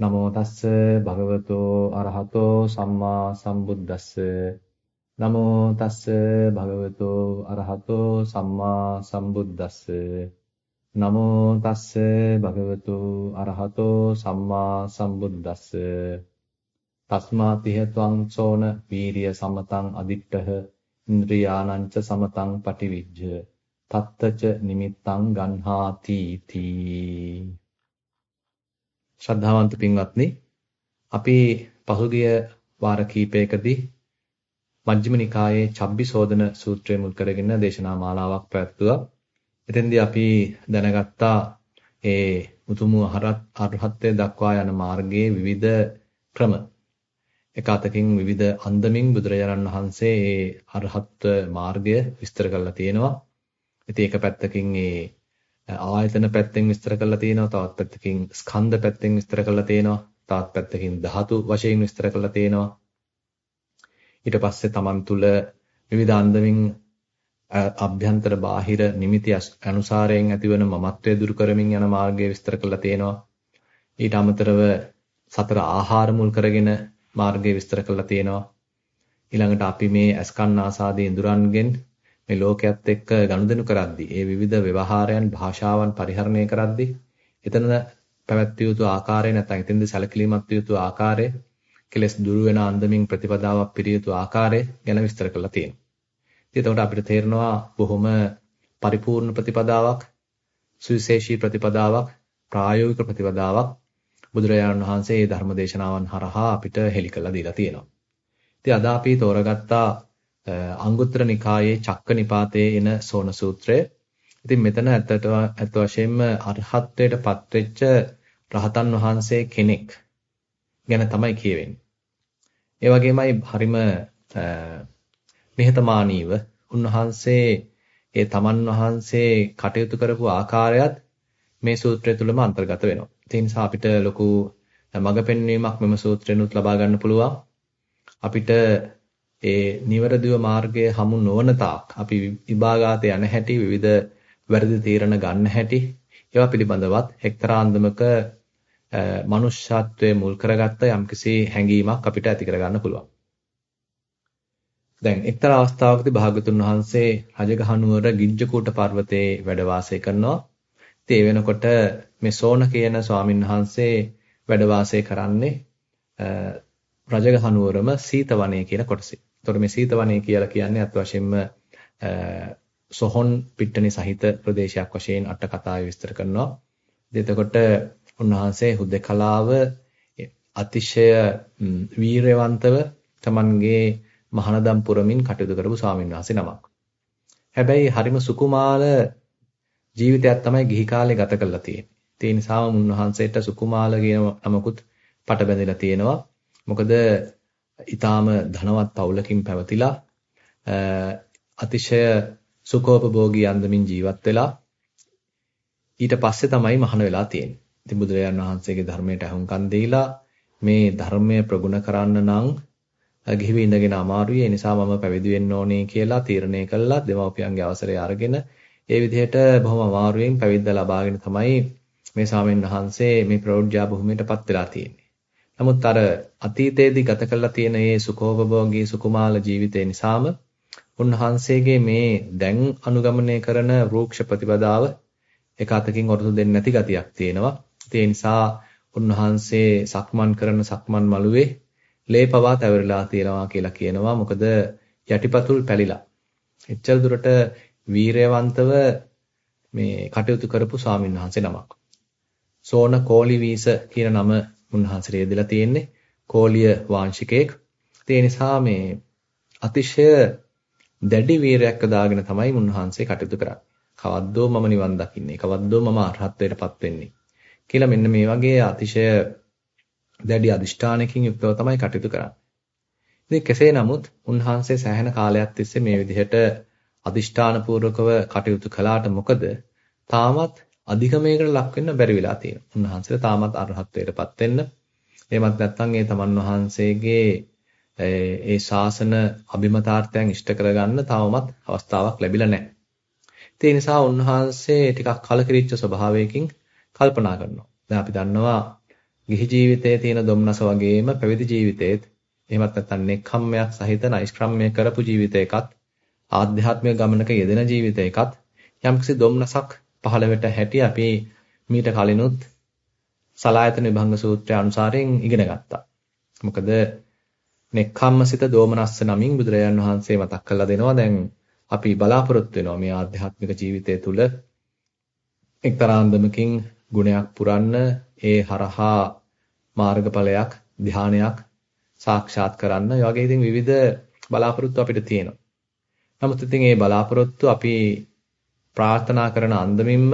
නමෝ තස්ස භගවතෝ අරහතෝ සම්මා සම්බුද්දස්ස. නමෝ තස්ස භගවතෝ අරහතෝ සම්මා සම්බුද්දස්ස. නමෝ තස්ස භගවතෝ අරහතෝ සම්මා සම්බුද්දස්ස. තස්මාතිහ ත්වං සෝන වීරිය සමතං අදිත්තහ ඉන්ද්‍රියානංච සමතං පටිවිජ්ජ. තත්තච නිමිත්තං ගන්හාති තී. ශ්‍රද්ධාවන්ත පින්වත්නි අපි පහුගිය වාර කීපයකදී මජ්ක්‍ධිම නිකායේ චබ්බිසෝදන සූත්‍රය මුල් කරගෙන දේශනා මාලාවක් පැවැත්තුවා. එතෙන්දී අපි දැනගත්තා ඒ උතුම් අරහත්ත්වයට දක්වා යන මාර්ගයේ විවිධ ක්‍රම. එක අතකින් විවිධ අන්දමින් බුදුරජාණන් වහන්සේ ඒ අරහත්ත්ව මාර්ගය විස්තර කරලා තියෙනවා. ඉතින් එක පැත්තකින් ඒ ආයතන පැත්තෙන් විස්තර කරලා තියෙනවා තවත් පැත්තකින් ස්කන්ධ පැත්තෙන් විස්තර කරලා තියෙනවා තවත් පැත්තකින් ධාතු වශයෙන් විස්තර කරලා තියෙනවා. ඊට පස්සේ Taman තුල විවිධ අන්දමින් අභ්‍යන්තර බාහිර නිමිති අනුසාරයෙන් ඇතිවන මමත්වයේ දුරු කරමින් යන මාර්ගය විස්තර කරලා තියෙනවා. ඊට අමතරව සතර ආහාර මුල් කරගෙන මාර්ගය විස්තර කරලා තියෙනවා. ඊළඟට අපි මේ අස්කන්න ආසාදී ඉඳුරන්ගෙන් මේ ලෝකයේත් එක්ක ගනුදෙනු කරද්දී ඒ විවිධ ව්‍යවහාරයන් භාෂාවන් පරිහරණය කරද්දී එතන පැවැත්විය යුතු ආකාරය නැත්නම් එතෙන්ද සැලකිලිමත් විය යුතු ආකාරය කෙලස් දුරු වෙන අන්දමින් ප්‍රතිපදාවක් පිළිය යුතු ආකාරය ගැන විස්තර කරලා තියෙනවා. ඉතින් එතකොට අපිට තේරෙනවා බොහොම පරිපූර්ණ ප්‍රතිපදාවක් සුවිශේෂී ප්‍රතිපදාවක් ප්‍රායෝගික ප්‍රතිපදාවක් බුදුරජාණන් වහන්සේ මේ ධර්ම දේශනාවන් හරහා අපිට හෙළි කළා දීලා තියෙනවා. ඉතින් අද අපි තෝරගත්තා අංගුත්තර නිකායේ චක්ක නිපාතයේ එන සෝන සූත්‍රය. ඉතින් මෙතන ඇත්තට ඇත්ත වශයෙන්ම අරහත්ත්වයට පත්වෙච්ච රහතන් වහන්සේ කෙනෙක් ගැන තමයි කියවෙන්නේ. ඒ වගේමයි හරිම මෙහෙතමානීව උන්වහන්සේ ඒ තමන් වහන්සේ කටයුතු කරපු ආකාරයත් මේ සූත්‍රය තුලම අන්තර්ගත වෙනවා. ඒ නිසා අපිට ලොකු මඟ පෙන්වීමක් මෙම සූත්‍රෙනුත් ලබා ගන්න පුළුවන්. අපිට ඒ නිවරදිව මාර්ගයේ හමු නොවන තාක් අපි විභාගාත යන හැටි විවිධ වැරදි තීරණ ගන්න හැටි ඒවා පිළිබඳවත් එක්තරා අන්දමක මනුෂ්‍යත්වයේ මුල් කරගත්ත යම්කිසි හැඟීමක් අපිට ඇති කරගන්න පුළුවන්. දැන් එක්තරා අවස්ථාවකදී භාගතුන් වහන්සේ රජගහනුවර ගිජ්ජකූට පර්වතයේ වැඩ වාසය කරනවා. ඉතින් ඒ වෙනකොට මේ සෝන කියන ස්වාමින් වහන්සේ වැඩ වාසය කරන්නේ රජගහනුවරම සීතවනය කියන කොටසේ. එතකොට මේ සීතවනය කියලා කියන්නේ අත් වශයෙන්ම සොහොන් පිට්ටනි සහිත ප්‍රදේශයක් වශයෙන් අට කතාවේ විස්තර කරනවා. එතකොට උන්වහන්සේ හුදකලාව අතිශය වීරයවන්තව තමන්ගේ මහානදම් පුරමින් කටයුතු කරපු ස්වාමීන් වහන්සේ නමක්. හැබැයි හරිම සුකුමාල ජීවිතයක් තමයි ගිහි කාලේ ගත කරලා තියෙන්නේ. ඒ නිසාම උන්වහන්සේට සුකුමාල කියන නමකුත් පට බැඳලා තියෙනවා. මොකද ඊටාම ධනවත් පවුලකින් පැවතිලා අතිශය සුඛෝපභෝගී අන්දමින් ජීවත් වෙලා ඊට පස්සේ තමයි මහාන වෙලා තියෙන්නේ. ඉතින් බුදුරජාණන් වහන්සේගේ ධර්මයට අහුම්කම් දීලා මේ ධර්මය ප්‍රගුණ කරන්න නම් ගිහිව ඉඳගෙන අමාරුයි. ඒ නිසා මම පැවිදි වෙන්න ඕනේ කියලා තීරණය කළා. දෙමව්පියන්ගේ අවසරය අරගෙන ඒ විදිහට බොහොම අමාරුවෙන් පැවිද්ද ලබාගෙන තමයි මේ ස්වාමීන් වහන්සේ මේ ප්‍රෞಢ්‍යා භූමියටපත් වෙලා තියෙන්නේ. නමුත් අර අතීතයේදී ගත කරලා තියෙන මේ සුඛෝපභෝගී සුකුමාල ජීවිතය නිසාම උන්වහන්සේගේ මේ දැන් අනුගමනය කරන රූක්ෂ ප්‍රතිපදාව එක අතකින් ඔරොත්තු දෙන්නේ නැති ගතියක් තියෙනවා. ඒ නිසා උන්වහන්සේ සක්මන් කරන සක්මන් මළුවේ ලේ පවා තැවරිලා තියෙනවා කියලා කියනවා. මොකද යටිපතුල් පැලිලා. එච්චර දුරට වීරයවන්තව මේ කටයුතු කරපු ස්වාමීන් වහන්සේ නමක්. සෝන කෝලිවීස කියන නම උන්වහන්සේ යෙදලා තියෙන්නේ කෝලිය වාංශිකයෙක්. ඒ නිසා මේ අතිශය දැඩි වීරයක් දාගෙන තමයි උන්වහන්සේ කටයුතු කරන්නේ. කවද්දෝ මම නිවන් දකින්නේ. කවද්දෝ මම අරහත්ත්වයටපත් වෙන්නේ. කියලා මෙන්න මේ වගේ අතිශය දැඩි අදිෂ්ඨානයකින් යුක්තව තමයි කටයුතු කරන්නේ. ඉතින් කෙසේ නමුත් උන්වහන්සේ සෑහෙන කාලයක් තිස්සේ මේ විදිහට අදිෂ්ඨාන පූර්වකව කටයුතු කළාට මොකද තාමත් අධිකමයකට ලක් වෙන්න බැරි වෙලා තියෙනවා. උන්වහන්සේලා තාමත් අරහත්ත්වයටපත් වෙන්න. එහෙමත් නැත්නම් ඒ තමන් වහන්සේගේ ඒ ශාසන අභිමතාර්ථයන් ඉෂ්ට කරගන්න තවමත් අවස්ථාවක් ලැබිලා නැහැ. ඒ නිසා උන්වහන්සේ ටිකක් කලකිරිච්ච ස්වභාවයකින් කල්පනා කරනවා. දැන් අපි දන්නවා ගිහි ජීවිතයේ තියෙන දුම්නස වගේම පැවිදි ජීවිතයේත් එහෙමත් නැත්නම් නෙක්ඛම්මයක් සහිත නෛෂ්ක්‍රම්‍ය කරපු ජීවිතයකත් ආධ්‍යාත්මික ගමනක යෙදෙන ජීවිතයකත් යම්කිසි දුම්නසක් පහළ වෙට හැටි අපි මීට කලිනුත් සලායතන විභංග සූත්‍රය අනුසාරයෙන් ඉගෙන ගත්තා. මොකද නෙක්ඛම්මසිත දෝමනස්ස නමින් බුදුරජාන් වහන්සේ මතක් කරලා දෙනවා දැන් අපි බලාපොරොත්තු වෙනවා මේ ආධ්‍යාත්මික ජීවිතය තුළ එක්තරා අන්දමකින් ගුණයක් පුරන්න ඒ හරහා මාර්ගඵලයක් ධානයක් සාක්ෂාත් කරන්න. ඒ වගේ ඉතින් විවිධ බලාපොරොත්තු අපිට තියෙනවා. නමුත් ඉතින් මේ බලාපොරොත්තු අපි ප්‍රාර්ථනා කරන අන්දමින්ම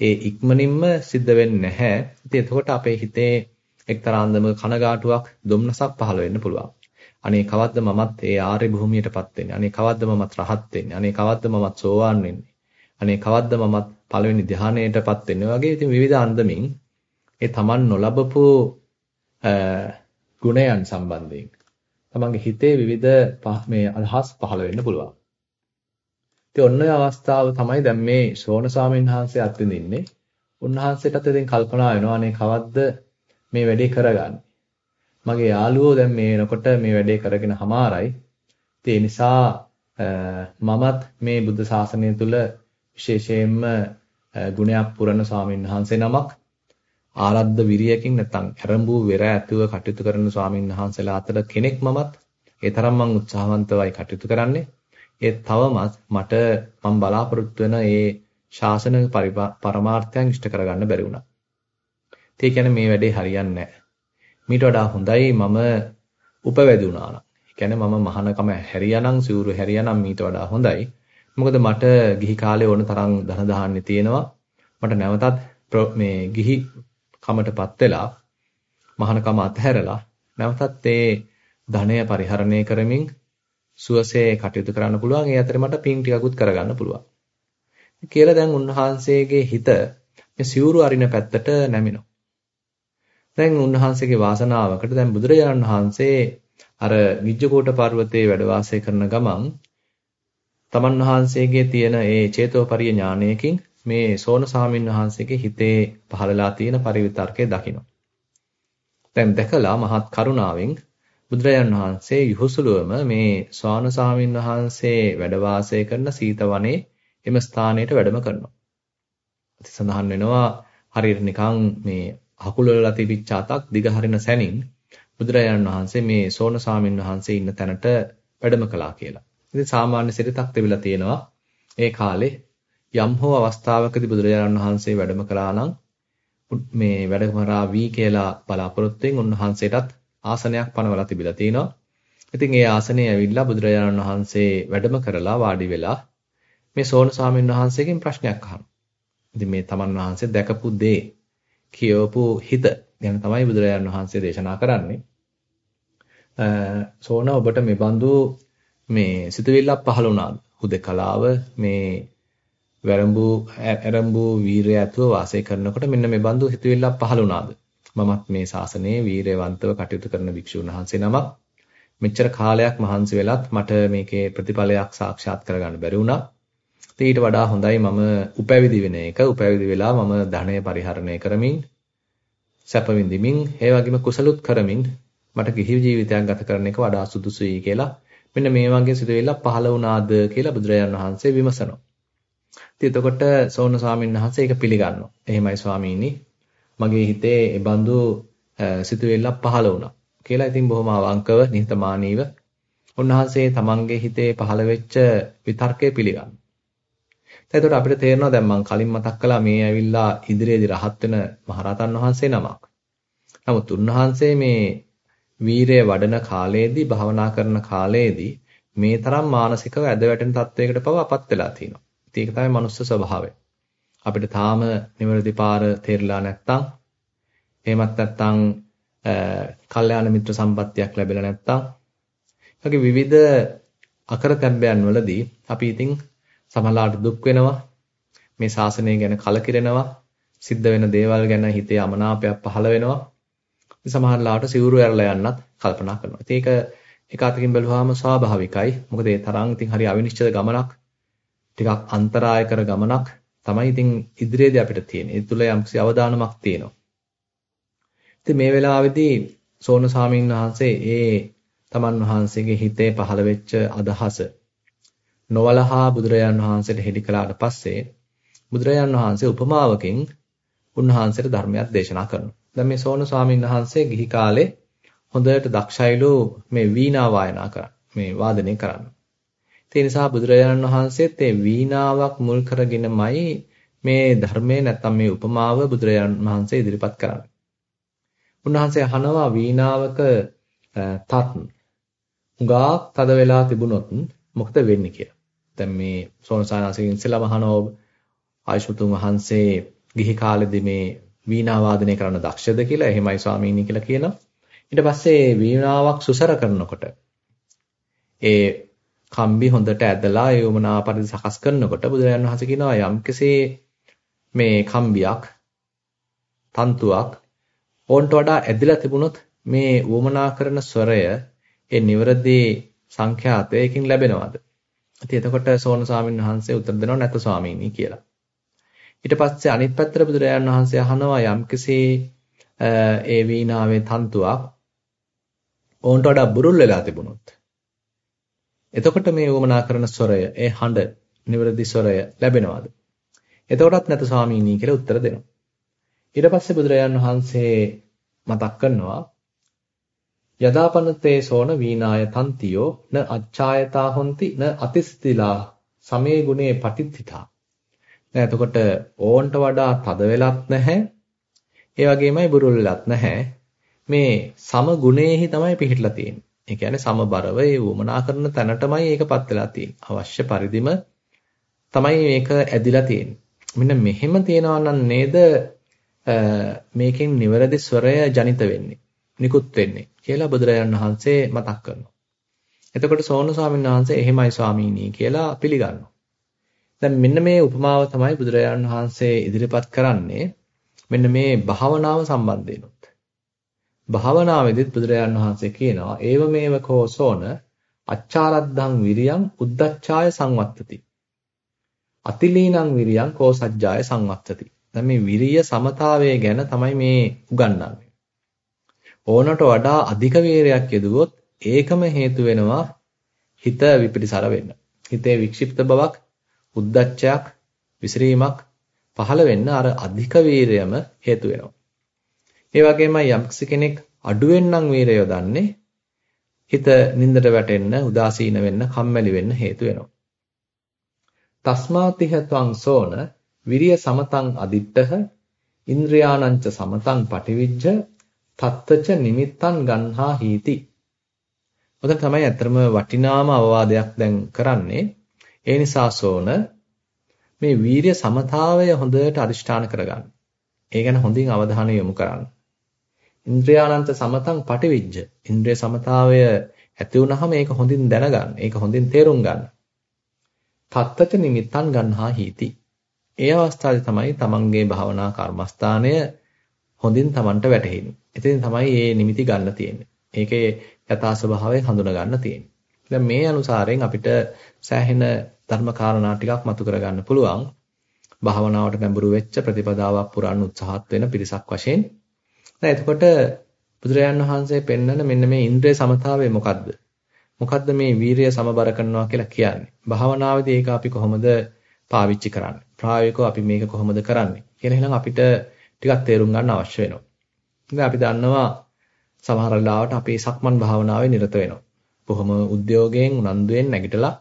ඒ ඉක්මනින්ම සිද්ධ වෙන්නේ නැහැ. ඉතින් එතකොට අපේ හිතේ එක්තරා අන්දමක කනගාටුවක්, දුම්නසක් පහළ වෙන්න පුළුවන්. අනේ කවද්ද මමත් ඒ ආර්ය භූමියටපත් වෙන්නේ? අනේ කවද්ද මමත් රහත් වෙන්නේ? අනේ කවද්ද මමත් සෝවාන් වෙන්නේ? අනේ කවද්ද මමත් පළවෙනි ධ්‍යානයටපත් වෙන්නේ? වගේ ඉතින් විවිධ අන්දමින් ඒ Taman නොලබපු ගුණයන් සම්බන්ධයෙන් තමන්ගේ හිතේ විවිධ මේ අදහස් පහළ වෙන්න පුළුවන්. ඉතින් ඔන්න ඔය අවස්ථාව තමයි දැන් මේ ශෝණ ස්වාමීන් වහන්සේ අත්විඳින්නේ. උන්වහන්සේටත් ඉතින් කල්පනා වෙනවා අනේ කවද්ද මේ වැඩේ කරගන්නේ. මගේ යාළුවෝ දැන් මේ එනකොට මේ වැඩේ කරගෙන හමාරයි. ඒ නිසා මමත් මේ බුද්ධ ශාසනය තුල විශේෂයෙන්ම ගුණයක් පුරන ස්වාමීන් වහන්සේ නමක් ආරද්ධ විරියකින් නැත්නම් ඇරඹූ වෙර ඇතුව කටයුතු කරන ස්වාමීන් වහන්සේලා අතර කෙනෙක් මමත් ඒ තරම් මම උත්සාහවන්තවයි කටයුතු කරන්නේ. ඒ තවමත් මට මම බලාපොරොත්තු වෙන ඒ ශාසන පරමාර්ථයන් ඉෂ්ට කරගන්න බැරි වුණා. ඒ කියන්නේ මේ වැඩේ හරියන්නේ නැහැ. මීට වඩා හොඳයි මම උපවැදි වුණා නම්. ඒ කියන්නේ මම මහානකම හැරියානම් සිවුරු හැරියානම් මීට වඩා හොඳයි. මොකද මට ගිහි කාලේ ඕන තරම් ධන දහන්නේ තියෙනවා. මට නැවතත් මේ ගිහි කමටපත් වෙලා මහානකම අත්හැරලා නැවතත් ඒ ධනය පරිහරණය කරමින් සුවසේ කටයුතු කරන්න පුළුවන්. ඒ අතරේ මට පින් ටිකකුත් කරගන්න පුළුවන්. කියලා දැන් උන්වහන්සේගේ හිත මේ සිවුරු අරින පැත්තට නැමිනවා. දැන් උන්වහන්සේගේ වාසනාවකට දැන් බුදුරජාණන් වහන්සේ අර විජ්ජකෝට පර්වතයේ වැඩ වාසය කරන ගමන් තමන් වහන්සේගේ තියෙන ඒ චේතෝපරිය ඥානයකින් මේ සෝන සාමින් වහන්සේගේ හිතේ පහළලා තියෙන පරිවිතර්කය දකිනවා. දැන් දැකලා මහත් කරුණාවෙන් බුදුරජාන් වහන්සේ යහුසුලුවම මේ ස්වාන සාමින් වහන්සේ වැඩ වාසය කරන සීතවනේ එම ස්ථානයට වැඩම කරනවා. ඉතින් සඳහන් වෙනවා හරියට නිකන් මේ අකුල වල තිබිච්ච අතක් දිග හරින සැනින් බුදුරජාණන් වහන්සේ මේ සෝන සාමින් වහන්සේ ඉන්න තැනට වැඩම කළා කියලා. ඉතින් සාමාන්‍ය සිරිතක් තිබිලා තියෙනවා. ඒ කාලේ යම් හෝ අවස්ථාවකදී බුදුරජාණන් වහන්සේ වැඩම කළා නම් මේ වැඩමරා වී කියලා බලාපොරොත්තුෙන් උන්වහන්සේටත් ආසනයක් පනවලා තිබිලා තිනවා. ඉතින් ඒ ආසනයේ ඇවිල්ලා බුදුරජාණන් වහන්සේ වැඩම කරලා වාඩි වෙලා මේ සෝන ස්වාමීන් වහන්සේගෙන් ප්‍රශ්නයක් අහනවා. ඉතින් මේ තමන් වහන්සේ දැකපු දේ කියවපු හිත ගැන තමයි බුදුරජාණන් වහන්සේ දේශනා කරන්නේ. සෝන ඔබට මේ බඳු මේ සිතුවිල්ලක් පහළ වුණාද? හුදකලාව මේ වැරඹූ ඇරඹූ වීරය ඇතුව වාසය කරනකොට මෙන්න මේ බඳු හිතවිල්ලක් පහළ වුණාද? මමත් මේ ශාසනයේ වීරයවන්තව කටයුතු කරන භික්ෂුන් වහන්සේ නමක්. මෙච්චර කාලයක් මහන්සි වෙලත් මට මේකේ ප්‍රතිඵලයක් සාක්ෂාත් කරගන්න බැරි වුණා. ඊට වඩා හොඳයි මම උපැවිදි වෙන එක. උපැවිදි වෙලා මම ධනය පරිහරණය කරමින් සැප විඳිමින් ඒ වගේම කුසලුත් කරමින් මට ගිහි ජීවිතයක් ගත කරන එක වඩා සුදුසුයි කියලා මෙන්න මේ වගේ සිතුවිල්ලක් පහළ වුණාද කියලා බුදුරජාණන් වහන්සේ විමසනවා. ඉතින් එතකොට සෝන ස්වාමීන් වහන්සේ ඒක පිළිගන්නවා. එහෙමයි ස්වාමීනි. මගේ හිතේ ඒ බඳු සිතුවිල්ලක් පහළ වුණා. කියලා ඉතින් බොහොම අවංකව නිහතමානීව උන්වහන්සේ තමන්ගේ හිතේ පහළ වෙච්ච විතර්කය පිළිගන්නවා. එතකොට අපිට තේරෙනවා දැන් මම කලින් මතක් කළා මේ ඇවිල්ලා ඉදිරියේදී රහත් වෙන මහරහතන් වහන්සේ නමක්. නමුත් උන්වහන්සේ මේ වීරය වඩන කාලයේදී භාවනා කරන කාලයේදී මේ තරම් මානසිකව ඇද වැටෙන තත්වයකට පව අපත් වෙලා තියෙනවා. ඉතින් ඒක තමයි මනුස්ස ස්වභාවය. අපිට තාම නිවැරදි පාර තේරලා නැත්තම් එහෙමත් නැත්තම් කල්යාණ මිත්‍ර සම්පත්තියක් ලැබෙලා නැත්තම් වගේ විවිධ අකරතැබ්බයන් වලදී අපි ඉතින් සමහරලාට දුක් වෙනවා මේ ශාසනය ගැන කලකිරෙනවා සිද්ධ වෙන දේවල් ගැන හිතේ අමනාපයක් පහළ වෙනවා සමහරලාට සිවුරු ඇරලා යන්නත් කල්පනා කරනවා. ඉතින් ඒක එක අතකින් බැලුවාම ස්වාභාවිකයි. මොකද ඒ තරම් ඉතින් හරි අවිනිශ්චිත ගමනක් ටිකක් අන්තරාය කර ගමනක් තමයි ඉතින් ඉදිරියේදී අපිට තියෙන්නේ. ඒ තුල යම්කිසි අවදානමක් තියෙනවා. ඉතින් මේ වෙලාවේදී සෝන ස්වාමීන් වහන්සේ ඒ තමන් වහන්සේගේ හිතේ පහළ වෙච්ච අදහස නොවලහා බුදුරජාන් වහන්සේට හෙළි කළාට පස්සේ බුදුරජාන් වහන්සේ උපමාවකින් උන්වහන්සේට ධර්මයක් දේශනා කරනවා. දැන් මේ සෝන ස්වාමීන් වහන්සේ ගිහි කාලේ හොඳට දක්ෂයිලු මේ වීණා වායනා කරා. මේ වාදනය කරන්න. ඒ නිසා බුදුරජාණන් වහන්සේත් මේ වීණාවක් මුල් කරගෙනමයි මේ ධර්මයේ නැත්තම් මේ උපමාව බුදුරජාණන් වහන්සේ ඉදිරිපත් කරන්නේ. උන්වහන්සේ අහනවා වීණාවක තත් හුඟක් තද වෙලා තිබුණොත් මොකද වෙන්නේ කියලා. දැන් මේ සෝනසානාසිකින් ඉස්සෙල්ලාම අහනවා ආයුෂ්මතුන් වහන්සේ ගිහි කාලෙදි මේ වීණා වාදනය කරන්න දක්ෂද කියලා එහෙමයි ස්වාමීනි කියලා කියනවා. ඊට පස්සේ වීණාවක් සුසර කරනකොට ඒ කම්බි හොඳට ඇදලා ඒ උමනා පරිදි සකස් කරනකොට බුදුරජාණන් වහන්සේ කියනවා යම්කිසේ මේ කම්බියක් තන්තුවක් ඕන්ට වඩා ඇදිලා තිබුණොත් මේ වමනා කරන ස්වරය ඒ නිවරදී සංඛ්‍යාතයකින් ලැබෙනවද? ඉතින් එතකොට සෝන ස්වාමීන් වහන්සේ උත්තර දෙනවා නැත ස්වාමීනි කියලා. ඊට පස්සේ අනිත් පැත්තට බුදුරජාණන් වහන්සේ අහනවා යම්කිසි ඒ වීණාවේ තන්තුවක් ඕන්ට වඩා බුරුල් වෙලා තිබුණොත් එතකොට මේ වමනා කරන ස්වරය ඒ හඬ නිවැරදි ස්වරය ලැබෙනවද එතකොටත් නැත ස්වාමීනි කියලා උත්තර දෙනවා ඊට පස්සේ බුදුරජාණන් වහන්සේ මතක් කරනවා යදාපනතේ සෝන වීණාය තන්තියෝ න අච්ඡායතා හොಂತಿ න අතිස්තිලා සමේ ගුණේ පටිත්ථිතා දැන් එතකොට ඕන්ට වඩා තද වෙලත් නැහැ. ඒ වගේමයි බුරුල් වෙලත් නැහැ. මේ සම ගුණේහි තමයි පිහිටලා තියෙන්නේ. ඒ කියන්නේ සමබරව ඒ වමනා කරන තැනටමයි ඒකපත් වෙලා තියෙන්නේ. අවශ්‍ය පරිදිම තමයි මේක ඇදිලා තියෙන්නේ. මෙන්න මෙහෙම තියනවා නම් නේද මේකෙන් නිවැරදි ස්වරය ජනිත වෙන්නේ. නිකුත් වෙන්නේ කියලා බුදුරජාණන් වහන්සේ මතක් කරනවා. එතකොට සෝන ස්වාමීන් වහන්සේ එහෙමයි ස්වාමීනි කියලා පිළිගන්නවා. දැන් මෙන්න මේ උපමාව තමයි බුදුරජාණන් වහන්සේ ඉදිරිපත් කරන්නේ මෙන්න මේ භාවනාව සම්බන්ධයෙන්ුත්. භාවනාවේදීත් බුදුරජාණන් වහන්සේ කියනවා ඒව මේව කෝසෝන අච්චාරද්දං විරියං උද්දච්චාය සංවත්තති. අතිලීනං විරියං කෝසජ්ජාය සංවත්තති. දැන් මේ විරිය සමතාවය ගැන තමයි මේ උගන්වන්නේ. ඕනට වඩා අධික වීරයක් යෙදුවොත් ඒකම හේතු වෙනවා හිත විපිරිසර වෙන්න. හිතේ වික්ෂිප්ත බවක් උද්දච්චයක් විසිරීමක් පහළ වෙන්න අර අධික වීරයම හේතු වෙනවා. ඒ වගේමයි යම්කිසි කෙනෙක් අඩුවෙන් නම් වීරය යොදන්නේ හිත නින්දට වැටෙන්න, උදාසීන වෙන්න, කම්මැලි වෙන්න හේතු වෙනවා. තස්මාතිහ ත්වං සෝන විරිය සමතං අදිත්තහ ඉන්ද්‍රයානංච සමතං පටිවිජ්ජ තත්තච නිමිත්තං ගන්හා හීති. ඔතන තමයි අතරම වටිනාම අවවාදයක් දැන් කරන්නේ. ඒ නිසා සෝන මේ වීරිය සමතාවය හොඳට අදිෂ්ඨාන කරගන්න. ඒ ගැන හොඳින් අවධානය යොමු කරන්න. ඉන්ද්‍රයානන්ත සමතං පටිවිජ්ජ. ඉන්ද්‍රිය සමතාවය ඇති වුනහම ඒක හොඳින් දැනගන්න. ඒක හොඳින් තේරුම් ගන්න. තත්තච නිමිත්තන් ගන්හා හීති. ඒ අවස්ථාවේ තමයි තමන්ගේ භාවනා කර්මස්ථානය හොඳින් තමන්ට වැටහෙන්නේ. එතෙන් තමයි මේ නිමිති ගන්න තියෙන්නේ. ඒකේ යථා ස්වභාවය හඳුනා ගන්න තියෙන්නේ. දැන් මේ අනුසාරයෙන් අපිට සෑහෙන ධර්ම කාරණා ටිකක් මතු කරගන්න පුළුවන්. භාවනාවට ගැඹුරු වෙච්ච ප්‍රතිපදාවක් පුරන්න උත්සාහත් වෙන පිරිසක් වශයෙන්. දැන් එතකොට බුදුරජාන් වහන්සේ පෙන්වන මෙන්න මේ ඉන්ද්‍රිය සමතාවය මොකද්ද? මොකද්ද මේ වීරිය සමබර කරනවා කියලා කියන්නේ? භාවනාවේදී ඒක අපි කොහොමද පාවිච්චි කරන්නේ? ප්‍රායෝගිකව අපි මේක කොහොමද කරන්නේ? කියන එහෙනම් අපිට ටිකක් තේරුම් ගන්න අවශ්‍ය වෙනවා. ඉතින් අපි දන්නවා සමහර වෙලාවට අපි සක්මන් භාවනාවේ නිරත වෙනවා. බොහොම උද්‍යෝගයෙන් උනන්දුවෙන් නැගිටලා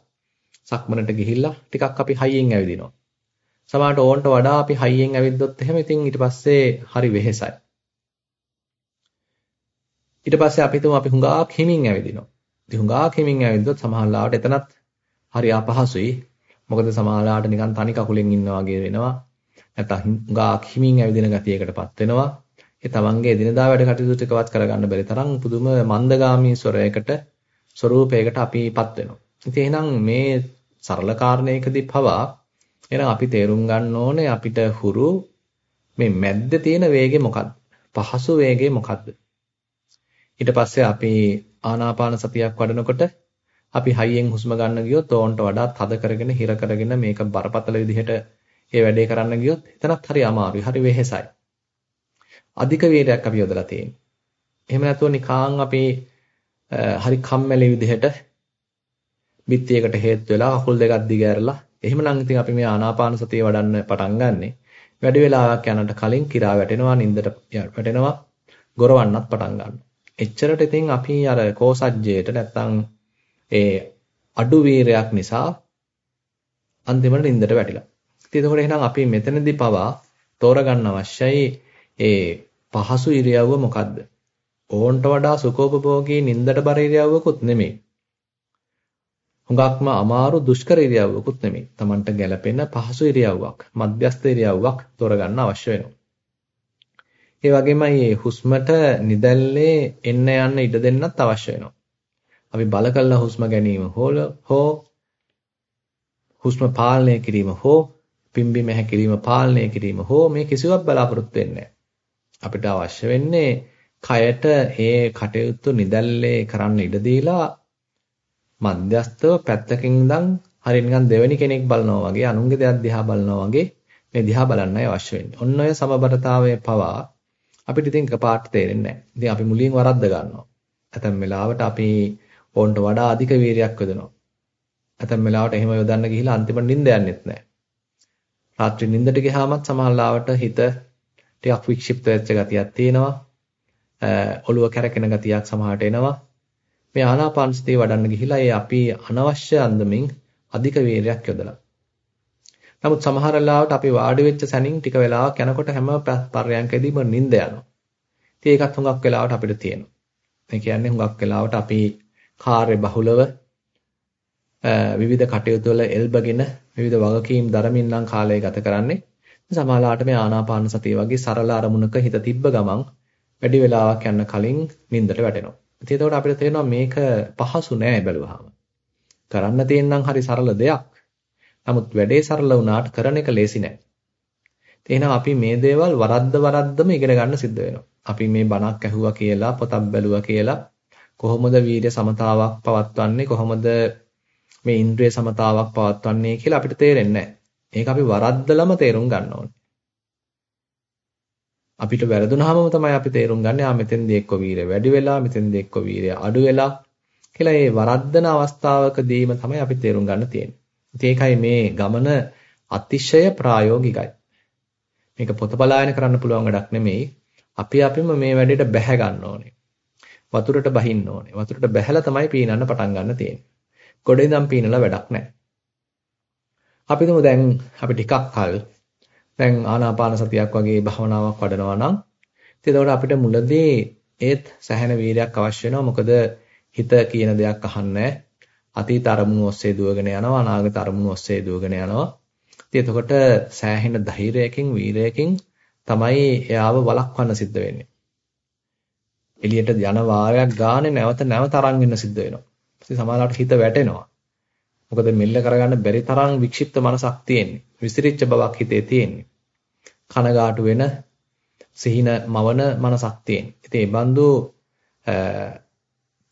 සක්මනට ගිහිල්ලා ටිකක් අපි හයියෙන් ඇවිදිනවා. සමහරට ඕන්ට වඩා අපි හයියෙන් ඇවිද්දොත් එහෙම ඉතින් ඊට පස්සේ හරි වෙහෙසයි. ඊට පස්සේ අපි තුමු අපි හුඟක් හිමින් ඇවිදිනවා. ඉතින් හුඟක් හිමින් ඇවිද්දොත් සමහරලාවට එතනත් හරි අපහසුයි. මොකද සමහරලාවට නිකන් තනි කකුලෙන් ඉන්නා වගේ වෙනවා. නැත්නම් හුඟක් හිමින් ඇවිදින ගතියකටපත් වෙනවා. ඒ තමන්ගේ එදිනදා වැඩ කටයුතු ටිකවත් කරගන්න බැරි තරම් පුදුම මන්දගාමී ස්වරයකට ස්වරූපයකට අපිපත් වෙනවා. ඉතින් එහෙනම් මේ සරල කාරණයකදී පවා එහෙනම් අපි තේරුම් ගන්න ඕනේ අපිට හුරු මේ මැද්ද තියෙන වේගය මොකක්ද? පහසු වේගය මොකක්ද? ඊට පස්සේ අපි ආනාපාන සතියක් වඩනකොට අපි හයියෙන් හුස්ම ගන්න ගියොත් ඕන්ට වඩා තද කරගෙන හිර කරගෙන මේක බරපතල විදිහට ඒ වැඩේ කරන්න ගියොත් එතනත් හරි අමාරුයි හරි වෙහෙසයි. අධික වීරයක් අපි යොදලා තියෙන්නේ. එහෙම නැතුව නිකාං අපි හරි කම්මැලි විදිහට බිත්තියකට හේතු වෙලා කකුල් දෙකක් දිගහැරලා එහෙමනම් ඉතින් අපි මේ ආනාපාන සතිය වඩන්න පටන් ගන්නෙ වැඩි වෙලාවක් යනට කලින් කිරා වැටෙනවා නින්දට වැටෙනවා ගොරවන්නත් පටන් ගන්නවා. එච්චරට ඉතින් අපි අර කෝසජ්ජයට නැත්තම් ඒ අඩු වීරයක් නිසා අන්තිමට නින්දට වැටිලා. ඉතින් එතකොට එහෙනම් අපි මෙතනදී පවා තෝරගන්න අවශ්‍යයි ඒ පහසු ඉරියව්ව මොකද්ද? ඕන්ට වඩා සුඛෝපභෝගී නින්දට බර ඉරියව්වකුත් නෙමෙයි. හුඟක්ම අමාරු දුෂ්කර ඉරියව්වකුත් නෙමෙයි. Tamanට ගැළපෙන පහසු ඉරියව්වක්, මධ්‍යස්ථ ඉරියව්වක් තෝරගන්න අවශ්‍ය වෙනවා. ඒ වගේමයි මේ හුස්මට නිදැල්ලේ එන්න යන්න ඉඩ දෙන්නත් අවශ්‍ය වෙනවා. අපි බල කළා හුස්ම ගැනීම හෝ හුස්ම පාලනය කිරීම හෝ පිම්බීම හැකිරීම පාලනය කිරීම හෝ මේ කිසිවක් බලාපොරොත්තු වෙන්නේ අපිට අවශ්‍ය වෙන්නේ කයට ඒ කටයුතු නිදැල්ලේ කරන්න ඉඩ දීලා මධ්‍යස්තව පැත්තකින් ඉඳන් හරිය නිකන් දෙවෙනි කෙනෙක් බලනවා වගේ අනුන්ගේ දෙයක් දිහා බලනවා වගේ මේ දිහා බලන්නයි අවශ්‍ය වෙන්නේ. ඔන්න ඔය සමබරතාවය පවා අපිට ඉතින් එකපාරට තේරෙන්නේ නැහැ. ඉතින් අපි මුලින් වරද්ද ගන්නවා. ඇතැම් වෙලාවට අපි ඕන්ට වඩා අධික වීරියක් යොදනවා. ඇතැම් වෙලාවට එහෙම යොදන්න ගිහිලා අන්තිමට නිින්ද යන්නෙත් නැහැ. රාත්‍රී නිින්දට ගියාමත් සමහරවිට හිත ටිකක් වික්ෂිප්ත වෙච්ච ගතියක් තියෙනවා. ඔළුව කැරකෙන ගතියක් සමහරට එනවා. මේ ආනාපාන සතිය වඩන්න ගිහිලා ඒ අපි අනවශ්‍ය අන්දමින් අධික වේරයක් යොදලා. නමුත් සමහර වෙලාවට අපි වාඩි වෙච්ච සැනින් ටික වෙලාවක් යනකොට හැම පර්යංකෙදීම නිින්ද යනවා. ඉතින් ඒකත් හුඟක් වෙලාවට අපිට තියෙනවා. ඒ කියන්නේ හුඟක් වෙලාවට අපි කාර්ය බහුලව විවිධ කටයුතු වල එල්බගෙන විවිධ වගකීම් දරමින් නම් කාලය ගත කරන්නේ. සමහරලාට මේ ආනාපාන සතිය වගේ සරල අරමුණක හිත තිබ්බ ගමන් වැඩි වෙලාවක් යන කලින් නිින්දට වැටෙනවා. ඉතින් එතකොට අපිට තේරෙනවා මේක පහසු නෑ බැලුවාම. කරන්න තියෙනම් හරි සරල දෙයක්. නමුත් වැඩේ සරල වුණාට කරන එක ලේසි නෑ. එහෙනම් අපි මේ දේවල් වරද්ද වරද්දම ඉගෙන ගන්න සිද්ධ වෙනවා. අපි මේ බණක් ඇහුවා කියලා පොතක් බැලුවා කියලා කොහොමද වීර්ය සමතාවක් පවත්වන්නේ කොහොමද මේ ඉන්ද්‍රිය සමතාවක් පවත්වන්නේ කියලා අපිට තේරෙන්නේ නැහැ. ඒක අපි වරද්දලම තේරුම් ගන්න ඕනේ. අපිට වැරදුනහම තමයි අපි තේරුම් ගන්න ආ මෙතෙන්දී එක්ක වීරය වැඩි වෙලා මෙතෙන්දී එක්ක වීරය අඩු වෙලා කියලා මේ වරද්දන අවස්ථාවකදීම තමයි අපි තේරුම් ගන්න තියෙන්නේ. ඒකයි මේ ගමන අතිශය ප්‍රායෝගිකයි. මේක පොත බලාගෙන කරන්න පුළුවන් වැඩක් නෙමෙයි. අපි අපිම මේ වැඩේට බැහැ ගන්න ඕනේ. වතුරට බහින්න ඕනේ. වතුරට බැහැලා තමයි පීනන්න පටන් ගන්න තියෙන්නේ. ගොඩ ඉඳන් පීනලා වැඩක් නැහැ. අපි දැන් අපි ටිකක් කල් දැන් ආනාපාන සතියක් වගේ භවනාවක් වඩනවා නම් එතකොට අපිට මුලදී ඒත් සැහැණ වීරයක් අවශ්‍ය වෙනවා. මොකද හිත කියන දෙයක් අහන්නේ අතීත අරමුණු ඔස්සේ දුවගෙන යනවා අනාගත අරමුණු ඔස්සේ දුවගෙන යනවා. ඉතින් එතකොට සෑහෙන ධෛර්යයකින් වීරයකින් තමයි එයාව වළක්වන්න සිද්ධ වෙන්නේ. එළියට යන වාරයක් ගානේ නැවත නැවත අරන් වෙන්න සිද්ධ වෙනවා. ඉතින් සමහරවිට හිත වැටෙනවා. මොකද මෙල්ල කරගන්න බැරි තරම් වික්ෂිප්ත මනසක් තියෙන්නේ. විසිරිච්ච බවක් හිතේ තියෙන්නේ. කනගාටු වෙන සිහින මවන මනසක් තියෙන්නේ. ඉතින් ඒ බඳු